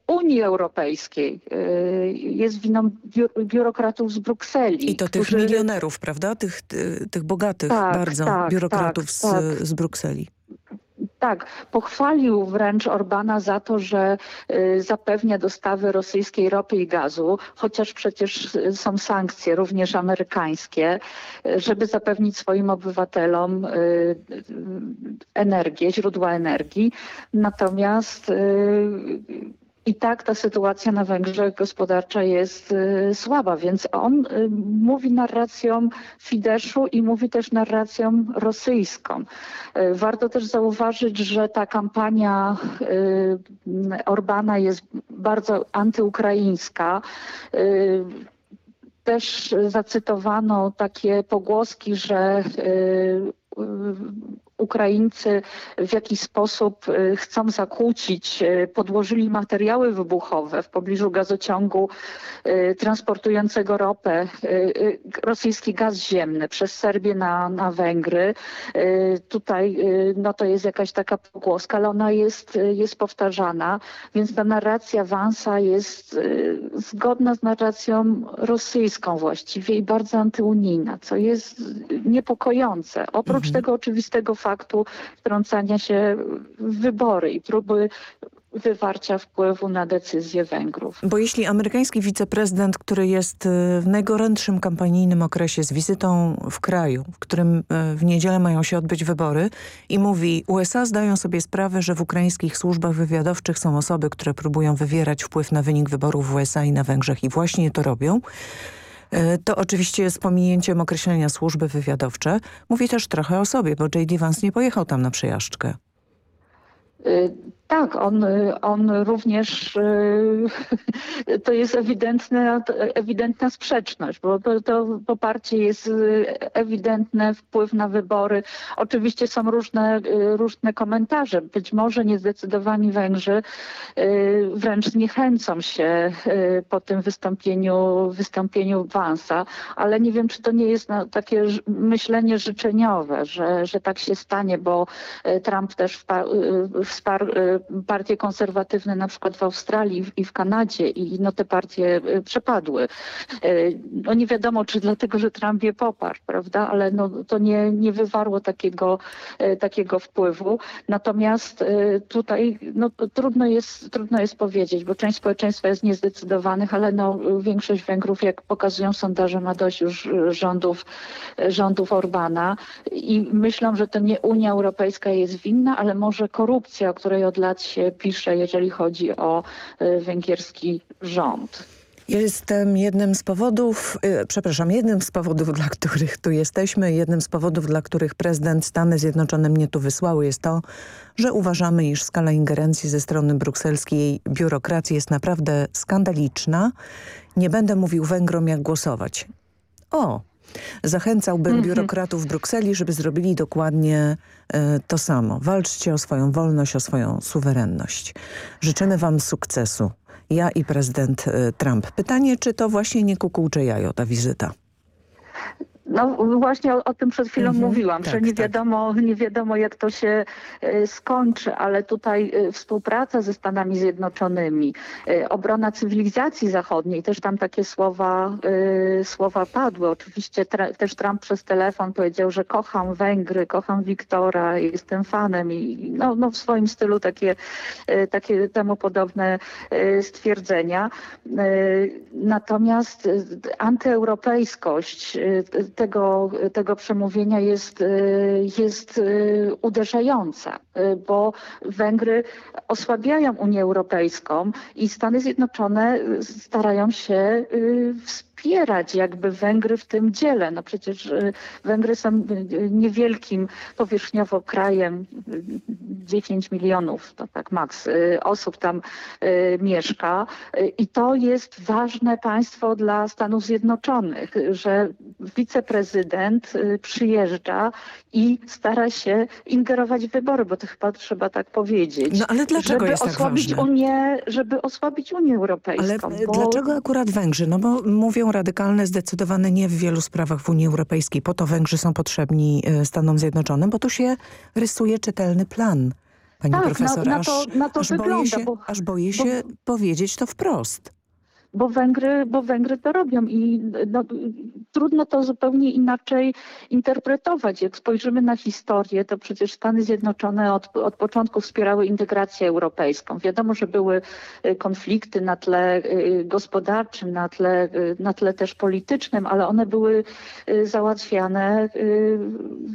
Unii Europejskiej. Jest winą biur- biurokratów z Brukseli. I to tych którzy- milionerów, prawda? Tych, ty- tych bogatych Tak, bardzo tak, biurokratów tak, z, tak. z Brukseli. Tak, pochwalił wręcz Orbana za to, że y, zapewnia dostawy rosyjskiej ropy i gazu, chociaż przecież y, są sankcje, również amerykańskie, żeby zapewnić swoim obywatelom y, energię, źródła energii. Natomiast i tak ta sytuacja na Węgrzech gospodarcza jest y, słaba, więc on y, mówi narracją Fideszu i mówi też narracją rosyjską. Y, Warto też zauważyć, że ta kampania Orbana jest bardzo antyukraińska. Też zacytowano takie pogłoski, że Ukraińcy w jakiś sposób y, chcą zakłócić, y, podłożyli materiały wybuchowe w pobliżu gazociągu y, transportującego ropę, rosyjski gaz ziemny przez Serbię na, na Węgry. Tutaj no to jest jakaś taka pogłoska, ale ona jest, jest powtarzana, więc ta narracja Wansa jest zgodna z narracją rosyjską właściwie i bardzo antyunijna, co jest niepokojące. Oprócz tego oczywistego faktu wtrącania się w wybory i próby wywarcia wpływu na decyzje Węgrów. Bo jeśli amerykański wiceprezydent, który jest y, w najgorętszym kampanijnym okresie z wizytą w kraju, w którym y, w niedzielę mają się odbyć wybory i mówi USA zdają sobie sprawę, że w ukraińskich służbach wywiadowczych są osoby, które próbują wywierać wpływ na wynik wyborów w USA i na Węgrzech i właśnie to robią, to oczywiście z pominięciem określenia służby wywiadowcze mówi też trochę o sobie, bo J.D. Vance nie pojechał tam na przejażdżkę. Tak, on, y, on również, y, [LAUGHS] to jest ewidentna, ewidentna sprzeczność, bo to, to poparcie jest y, ewidentne, wpływ na wybory. Oczywiście są różne, różne komentarze. Być może niezdecydowani Węgrzy wręcz zniechęcą się po tym wystąpieniu, wystąpieniu Vansa, ale nie wiem, czy to nie jest no, takie myślenie życzeniowe, że, że tak się stanie, bo Trump też wsparł partie konserwatywne na przykład w Australii i w Kanadzie i no te partie y, przepadły. Y, No nie wiadomo, czy dlatego, że Trump je poparł, prawda, ale no, to nie, nie wywarło takiego, y, takiego wpływu. Natomiast tutaj no, trudno, jest, trudno jest powiedzieć, bo część społeczeństwa jest niezdecydowanych, ale no, większość Węgrów, jak pokazują sondaże, ma dość już rządów, rządów Orbana i myślą, że to nie Unia Europejska jest winna, ale może korupcja, o której od lat się pisze, jeżeli chodzi o y, węgierski rząd. Jestem jednym z powodów, y, przepraszam, jednym z powodów, dla których tu jesteśmy, jednym z powodów, dla których prezydent Stany Zjednoczone mnie tu wysłały jest to, że uważamy, iż skala ingerencji ze strony brukselskiej biurokracji jest naprawdę skandaliczna. Nie będę mówił Węgrom, jak głosować. O, zachęcałbym Mhm. biurokratów w Brukseli, żeby zrobili dokładnie e, to samo. Walczcie o swoją wolność, o swoją suwerenność. Życzymy wam sukcesu. Ja i prezydent e, Trump. Pytanie, czy to właśnie nie kukułcze jajo, ta wizyta? No właśnie o, o tym przed chwilą Mhm, mówiłam, tak, że nie tak. wiadomo, [LAUGHS] nie wiadomo jak to się e, skończy, ale tutaj e, współpraca ze Stanami Zjednoczonymi, e, obrona cywilizacji zachodniej, też tam takie słowa, słowa padły. Oczywiście tra, też Trump przez telefon powiedział, że kocham Węgry, kocham Wiktora, jestem fanem i no, no w swoim stylu takie, takie temu podobne stwierdzenia. Natomiast antyeuropejskość tego, tego przemówienia jest, e, jest e, uderzająca, e, bo Węgry osłabiają Unię Europejską i Stany Zjednoczone starają się wspierać jakby Węgry w tym dziele. No przecież Węgry są niewielkim powierzchniowo krajem, e, 10 milionów, to tak maks, osób tam mieszka i to jest ważne państwo dla Stanów Zjednoczonych, że wiceprezydent e, przyjeżdża i stara się ingerować w wybory, bo to chyba trzeba tak powiedzieć. No ale dlaczego żeby jest tak osłabić ważne? Unię, żeby osłabić Unię Europejską. Ale e, bo... dlaczego akurat Węgrzy? No bo mówią radykalne, zdecydowane nie w wielu sprawach w Unii Europejskiej. Po to Węgrzy są potrzebni e, Stanom Zjednoczonym, bo tu się rysuje czytelny plan. Pani Tak, na- profesor, na aż, to- na to aż boję wygląda, się, bo- aż boję się powiedzieć to wprost. Bo Węgry, bo Węgry to robią i no, trudno to zupełnie inaczej interpretować. Jak spojrzymy na historię, to przecież Stany Zjednoczone od, od początku wspierały integrację europejską. Wiadomo, że były y, konflikty na tle y, gospodarczym, na tle, y, na tle też politycznym, ale one były załatwiane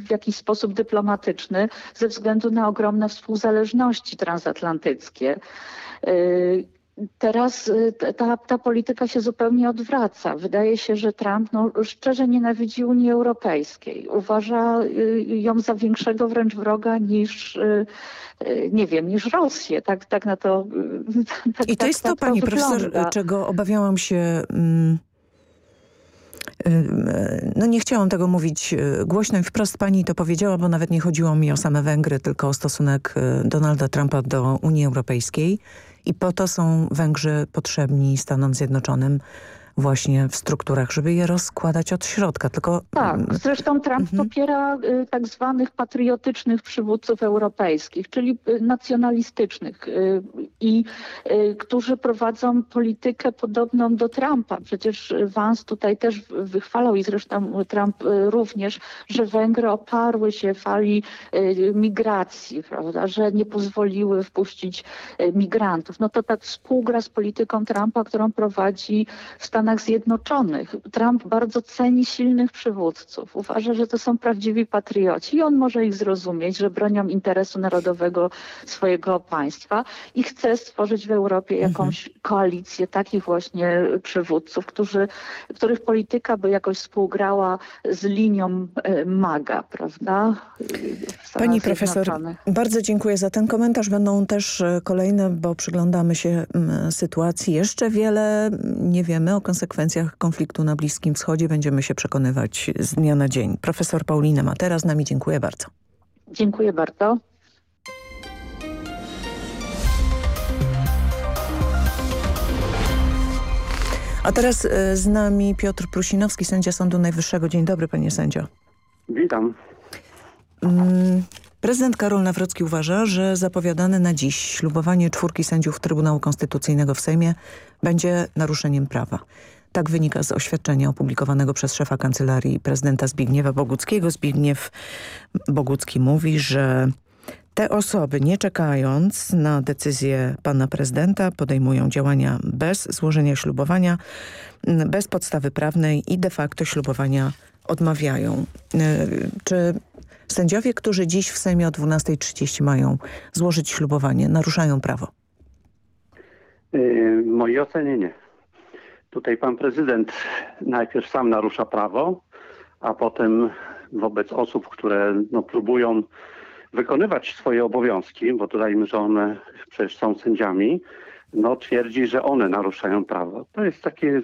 w jakiś sposób dyplomatyczny ze względu na ogromne współzależności transatlantyckie. Teraz y, ta, ta polityka się zupełnie odwraca. Wydaje się, że Trump no, szczerze nienawidzi Unii Europejskiej. Uważa y, ją za większego wręcz wroga niż, y, nie wiem, niż Rosję. Tak, tak na to [LAUGHS] tak, I to tak, jest to, tak pani profesor, czego obawiałam się... Mm, no nie chciałam tego mówić głośno i wprost pani to powiedziała, bo nawet nie chodziło mi o same Węgry, tylko o stosunek Donalda Trumpa do Unii Europejskiej. I po to są Węgrzy potrzebni Stanom Zjednoczonym właśnie w strukturach, żeby je rozkładać od środka. Tylko Tak, zresztą Trump popiera y, tak zwanych patriotycznych przywódców europejskich, czyli y, nacjonalistycznych y, i y, którzy prowadzą politykę podobną do Trumpa. Przecież Vance tutaj też wychwalał i zresztą Trump również, że Węgry oparły się fali migracji, prawda, że nie pozwoliły wpuścić migrantów. No to tak współgra z polityką Trumpa, którą prowadzi w Stanach Zjednoczonych. Trump bardzo ceni silnych przywódców. Uważa, że to są prawdziwi patrioci i on może ich zrozumieć, że bronią interesu narodowego swojego państwa i chce stworzyć w Europie jakąś koalicję takich właśnie przywódców, którzy, których polityka by jakoś współgrała z linią e, MAGA, prawda? Stanach Pani profesor, bardzo dziękuję za ten komentarz. Będą też e, kolejne, bo przyglądamy się sytuacji. Jeszcze wiele nie wiemy o konsekwencjach konfliktu na Bliskim Wschodzie. Będziemy się przekonywać z dnia na dzień. Profesor Paulina Matera z nami. Dziękuję bardzo. Dziękuję bardzo. A teraz e, z nami Piotr Prusinowski, sędzia Sądu Najwyższego. Dzień dobry, panie sędzio. Witam. Prezydent Karol Nawrocki uważa, że zapowiadane na dziś ślubowanie czwórki sędziów Trybunału Konstytucyjnego w Sejmie będzie naruszeniem prawa. Tak wynika z oświadczenia opublikowanego przez szefa Kancelarii Prezydenta Zbigniewa Boguckiego. Zbigniew Bogucki mówi, że te osoby, nie czekając na decyzję pana prezydenta, podejmują działania bez złożenia ślubowania, bez podstawy prawnej i de facto ślubowania odmawiają. E, Czy sędziowie, którzy dziś w Sejmie o 12.30 mają złożyć ślubowanie, naruszają prawo? Yy, mojej ocenie nie. Tutaj pan prezydent najpierw sam narusza prawo, a potem wobec osób, które no, próbują wykonywać swoje obowiązki, bo dodajmy, że one przecież są sędziami, no twierdzi, że one naruszają prawo. To jest takie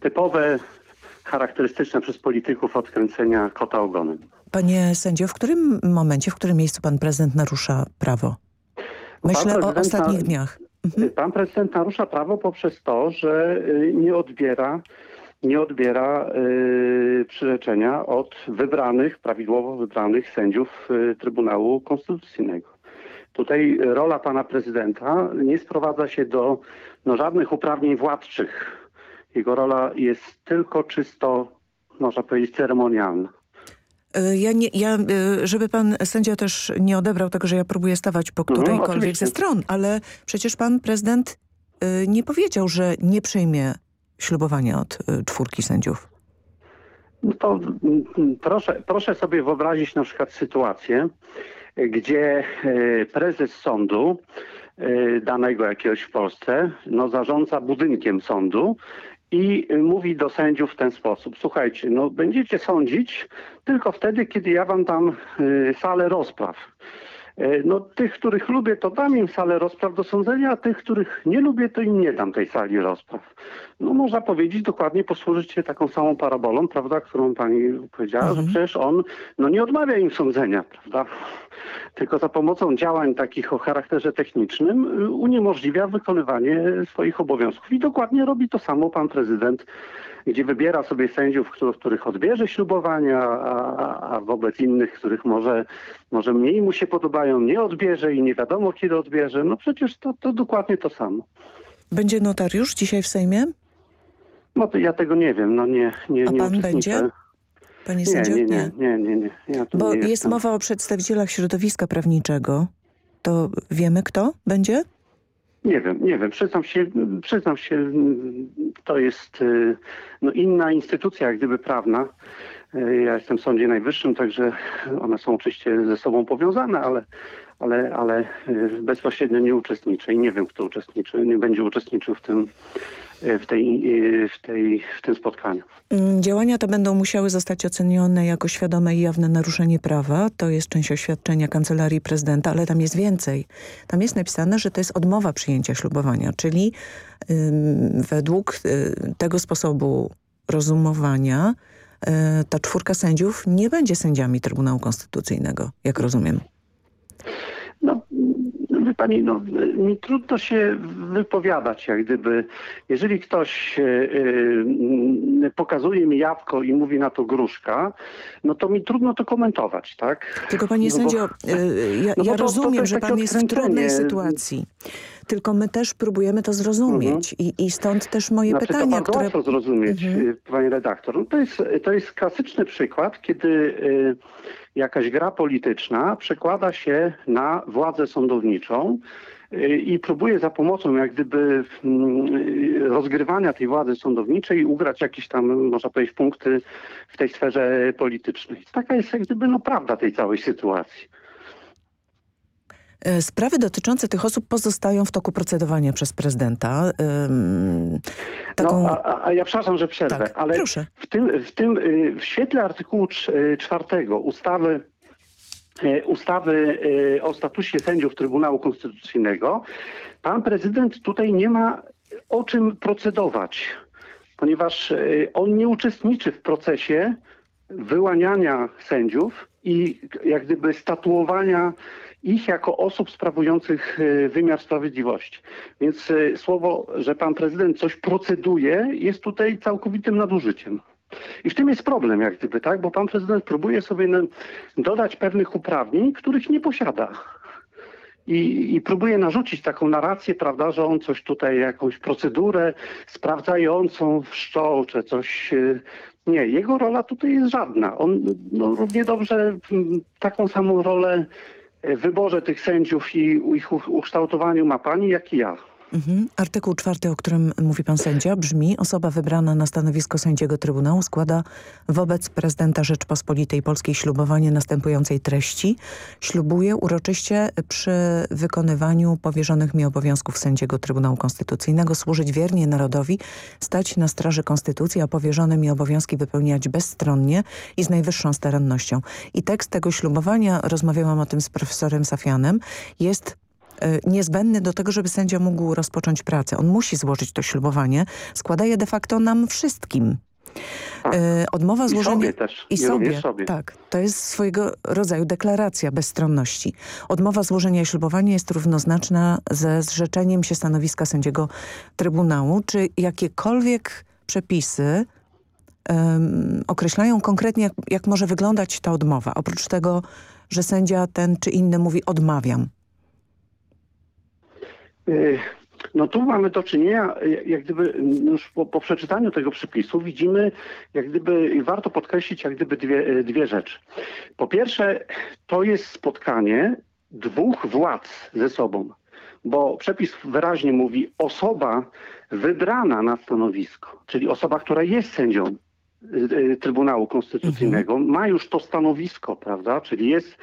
typowe, charakterystyczne przez polityków odkręcenia kota ogonem. Panie sędzio, w którym momencie, w którym miejscu pan prezydent narusza prawo? Myślę o ostatnich dniach. Pan prezydent narusza prawo poprzez to, że y, nie odbiera nie odbiera y, przyrzeczenia od wybranych, prawidłowo wybranych sędziów y, Trybunału Konstytucyjnego. Tutaj rola pana prezydenta nie sprowadza się do no, żadnych uprawnień władczych. Jego rola jest tylko czysto, można powiedzieć, ceremonialna. Y, Ja, nie, ja, y, żeby pan sędzia też nie odebrał tego, że ja próbuję stawać po Mhm, którejkolwiek ze stron, ale przecież pan prezydent y, nie powiedział, że nie przyjmie ślubowania od czwórki sędziów. No to mm, proszę, proszę sobie wyobrazić na przykład sytuację, gdzie prezes sądu danego jakiegoś w Polsce no, zarządza budynkiem sądu i mówi do sędziów w ten sposób. Słuchajcie, no będziecie sądzić tylko wtedy, kiedy ja wam dam y, salę rozpraw. Y, No tych, których lubię, to dam im salę rozpraw do sądzenia, a tych, których nie lubię, to im nie dam tej sali rozpraw. No można powiedzieć dokładnie, posłużyć się taką samą parabolą, prawda, którą pani powiedziała, że przecież on no nie odmawia im sądzenia, prawda? Tylko za pomocą działań takich o charakterze technicznym y, uniemożliwia wykonywanie swoich obowiązków. I dokładnie robi to samo pan prezydent, gdzie wybiera sobie sędziów, których, odbierze ślubowania, a, a- wobec innych, których może, może mniej mu się nie odbierze i nie wiadomo kiedy odbierze. No przecież to, to dokładnie to samo. Będzie notariusz dzisiaj w Sejmie? No to ja tego nie wiem, no nie, nie, A nie pan będzie? Panie Nie, sędzio? nie, nie, nie, nie, nie. Ja Bo nie jest mowa o przedstawicielach środowiska prawniczego. To wiemy kto będzie? Nie wiem, nie wiem. Przyznam się, przyznam się, to jest y, no, inna instytucja, jak gdyby prawna. Y, Ja jestem w Sądzie Najwyższym, także one są oczywiście ze sobą powiązane, ale, ale, ale y, bezpośrednio nie uczestniczę i nie wiem, kto uczestniczy, nie będzie uczestniczył w tym, y, w tej, w tej, w tym spotkaniu. Mm, Działania te będą musiały zostać ocenione jako świadome i jawne naruszenie prawa. To jest część oświadczenia Kancelarii Prezydenta, ale tam jest więcej. Tam jest napisane, że to jest odmowa przyjęcia ślubowania, czyli ym, według y, tego sposobu rozumowania ta czwórka sędziów nie będzie sędziami Trybunału Konstytucyjnego, jak rozumiem. Wie pani, no, mi trudno się wypowiadać, jak gdyby, jeżeli ktoś e, e, pokazuje mi jabłko i mówi na to gruszka, no to mi trudno to komentować, tak? Tylko panie No bo- sędzio, y, [LAUGHS] ja, no bo ja to- to rozumiem, że pan jest w trudnej sytuacji. Tylko my też próbujemy to zrozumieć i, i stąd też moje Znaczy, pytania, to które... łatwo zrozumieć, y, pani redaktor. No to, jest, to jest klasyczny przykład, kiedy jakaś gra polityczna przekłada się na władzę sądowniczą y, i próbuje za pomocą jak gdyby mm, rozgrywania tej władzy sądowniczej ugrać jakieś tam, można powiedzieć, punkty w tej sferze politycznej. Taka jest jak gdyby no, prawda tej całej sytuacji. E, Sprawy dotyczące tych osób pozostają w toku procedowania przez prezydenta. Ym, taką... No, a, a- ja przepraszam, że przerwę, Tak, ale proszę. w tym, w tym y, w świetle artykułu y, czwartego ustawy y, ustawy o statusie sędziów Trybunału Konstytucyjnego, pan prezydent tutaj nie ma o czym procedować, ponieważ on nie uczestniczy w procesie wyłaniania sędziów i jak gdyby statuowania ich jako osób sprawujących y, wymiar sprawiedliwości. Więc y, słowo, że pan prezydent coś proceduje, jest tutaj całkowitym nadużyciem. I w tym jest problem, jak gdyby, tak? Bo pan prezydent próbuje sobie dodać pewnych uprawnień, których nie posiada. I, I próbuje narzucić taką narrację, prawda, że on coś tutaj, jakąś procedurę sprawdzającą wszczął, czy coś. y, Nie, jego rola tutaj jest żadna. On no, równie dobrze taką samą rolę wyborze tych sędziów i ich ukształtowaniu ma pani, jak i ja. Mhm. Artykuł czwarty, o którym mówi pan sędzia, brzmi osoba wybrana na stanowisko sędziego Trybunału składa wobec prezydenta Rzeczpospolitej Polskiej ślubowanie następującej treści. Ślubuję uroczyście przy wykonywaniu powierzonych mi obowiązków sędziego Trybunału Konstytucyjnego służyć wiernie narodowi, stać na straży Konstytucji, a powierzone mi obowiązki wypełniać bezstronnie i z najwyższą starannością. I tekst tego ślubowania, rozmawiałam o tym z profesorem Safianem, jest niezbędny do tego, żeby sędzia mógł rozpocząć pracę. On musi złożyć to ślubowanie. Składa je de facto nam wszystkim. E, Odmowa I złożenia... sobie też, I i sobie, sobie. tak. To jest swojego rodzaju deklaracja bezstronności. Odmowa złożenia ślubowania jest równoznaczna ze zrzeczeniem się stanowiska sędziego Trybunału. Czy jakiekolwiek przepisy um, określają konkretnie, jak, jak może wyglądać ta odmowa. Oprócz tego, że sędzia ten czy inny mówi odmawiam. Y, no tu mamy do czynienia, jak gdyby już po, po, przeczytaniu tego przepisu widzimy, jak gdyby warto podkreślić jak gdyby dwie, dwie rzeczy. Po pierwsze, to jest spotkanie dwóch władz ze sobą, bo przepis wyraźnie mówi osoba wybrana na stanowisko, czyli osoba, która jest sędzią y, y, Trybunału Konstytucyjnego, mhm. ma już to stanowisko, prawda, czyli jest,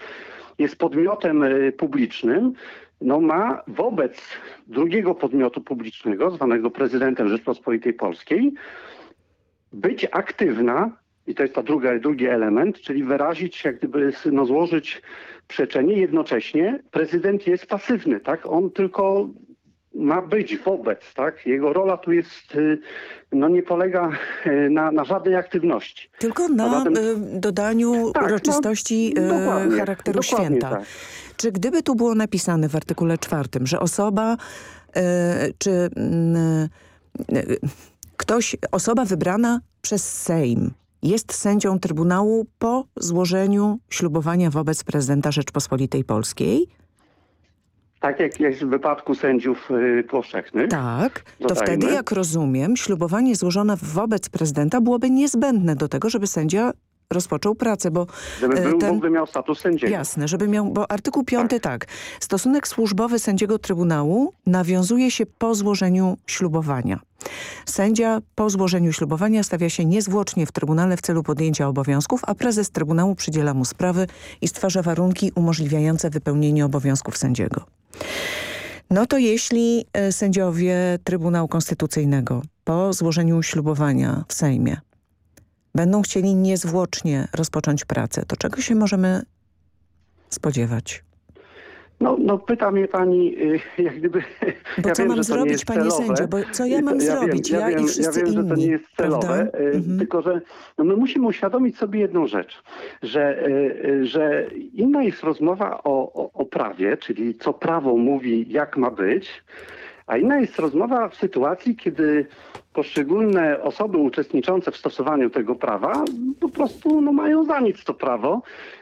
jest podmiotem y, publicznym, no ma wobec drugiego podmiotu publicznego, zwanego prezydentem Rzeczpospolitej Polskiej, być aktywna, i to jest ta druga, drugi element, czyli wyrazić, jak gdyby no, złożyć przeczenie. Jednocześnie prezydent jest pasywny, tak? On tylko ma być wobec, tak? Jego rola tu jest, y, no nie polega y, na, na żadnej aktywności. Tylko na zatem... Y, dodaniu tak, uroczystości no, charakteru święta. Tak. Czy gdyby tu było napisane w artykule czwartym, że osoba czy ktoś, osoba wybrana przez Sejm jest sędzią Trybunału po złożeniu ślubowania wobec prezydenta Rzeczpospolitej Polskiej, tak jak jest w wypadku sędziów y, powszechnych. Tak, to wtedy jak rozumiem, ślubowanie złożone wobec prezydenta byłoby niezbędne do tego, żeby sędzia rozpoczął pracę, bo... Żeby był, ten, miał status sędziego. Jasne, żeby miał, bo artykuł 5 tak. tak. Stosunek służbowy sędziego Trybunału nawiązuje się po złożeniu ślubowania. Sędzia po złożeniu ślubowania stawia się niezwłocznie w Trybunale w celu podjęcia obowiązków, a prezes Trybunału przydziela mu sprawy i stwarza warunki umożliwiające wypełnienie obowiązków sędziego. No to jeśli e, sędziowie Trybunału Konstytucyjnego po złożeniu ślubowania w Sejmie będą chcieli niezwłocznie rozpocząć pracę, to czego się możemy spodziewać? No, no pyta mnie pani, y, jak gdyby... Bo ja co wiem, mam zrobić, panie celowe. sędzio? Bo co ja mam ja zrobić? Wiem, ja, ja, wiem, i wszyscy ja wiem, inni, że to nie jest celowe, prawda? Y, mhm. tylko że no my musimy uświadomić sobie jedną rzecz, że, y, że inna jest rozmowa o, o, o prawie, czyli co prawo mówi, jak ma być, a inna jest rozmowa w sytuacji, kiedy poszczególne osoby uczestniczące w stosowaniu tego prawa po prostu no, mają za nic to prawo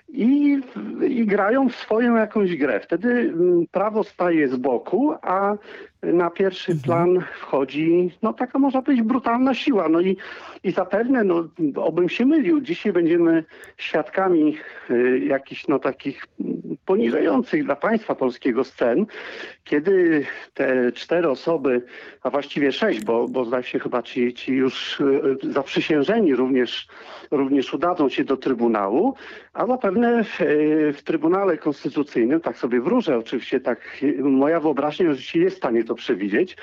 i, i grają w swoją jakąś grę. Wtedy mm, prawo staje z boku, a na pierwszy mhm. plan wchodzi no taka można powiedzieć brutalna siła. No i, i zapewne, no obym się mylił, dzisiaj będziemy świadkami y, jakichś no takich poniżających dla państwa polskiego scen, kiedy te cztery osoby, a właściwie sześć, bo, bo zdaje się chyba ci, ci już y, zaprzysiężeni również, również udadzą się do Trybunału, a zapewne w, w Trybunale Konstytucyjnym, tak sobie wróżę oczywiście, tak moja wyobraźnia rzeczywiście jest w stanie to przewidzieć,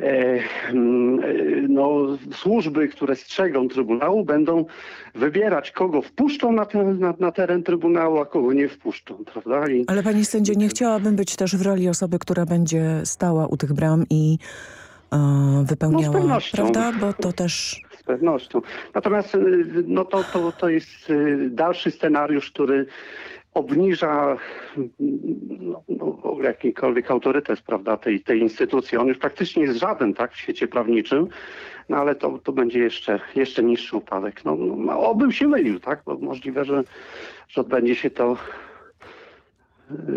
e, mm, e, no, służby, które strzegą Trybunału będą wybierać, kogo wpuszczą na, ten, na, na teren Trybunału, a kogo nie wpuszczą, prawda? I... Ale pani sędzio, nie chciałabym być też w roli osoby, która będzie stała u tych bram i e, wypełniała, no, prawda? Bo to też... Z pewnością. Natomiast y, no to, to, to jest y, dalszy scenariusz, który obniża no, no, jakikolwiek autorytet prawda, tej, tej instytucji. On już praktycznie jest żaden tak, w świecie prawniczym, no ale to, to będzie jeszcze, jeszcze niższy upadek. No, no, obym się mylił, tak, bo możliwe, że, że odbędzie się to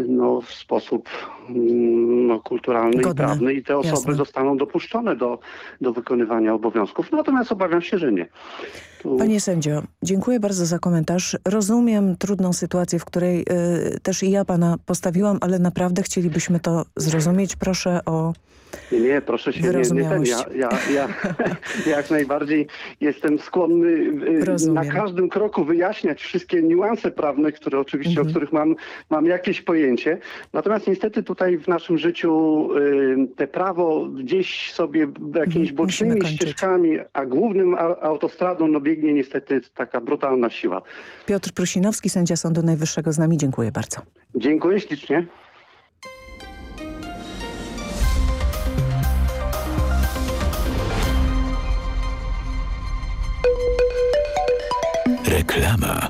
no, w sposób no, kulturalny Godne. i prawny i te osoby Jasne. zostaną dopuszczone do, do wykonywania obowiązków. Natomiast obawiam się, że nie. Tu... Panie sędzio, dziękuję bardzo za komentarz. Rozumiem trudną sytuację, w której y, też i ja pana postawiłam, ale naprawdę chcielibyśmy to zrozumieć. Proszę o nie, nie, proszę się, nie, nie ten. Ja, ja, ja, jak najbardziej jestem skłonny y, Rozumiem. na każdym kroku wyjaśniać wszystkie niuanse prawne, które oczywiście, mhm. o których mam, mam jakieś pojęcie. Natomiast niestety tutaj w naszym życiu y, te prawo gdzieś sobie jakimiś mhm. bocznymi ścieżkami, a głównym autostradą no, biegnie niestety taka brutalna siła. Piotr Prusinowski, sędzia Sądu Najwyższego z nami. Dziękuję bardzo. Dziękuję ślicznie. Reklama.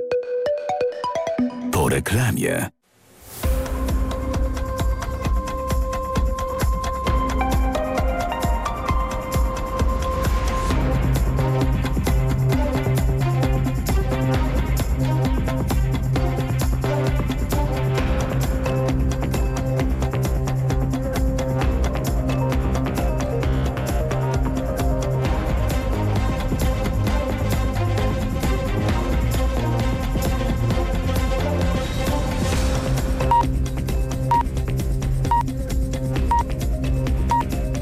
Po reklamie.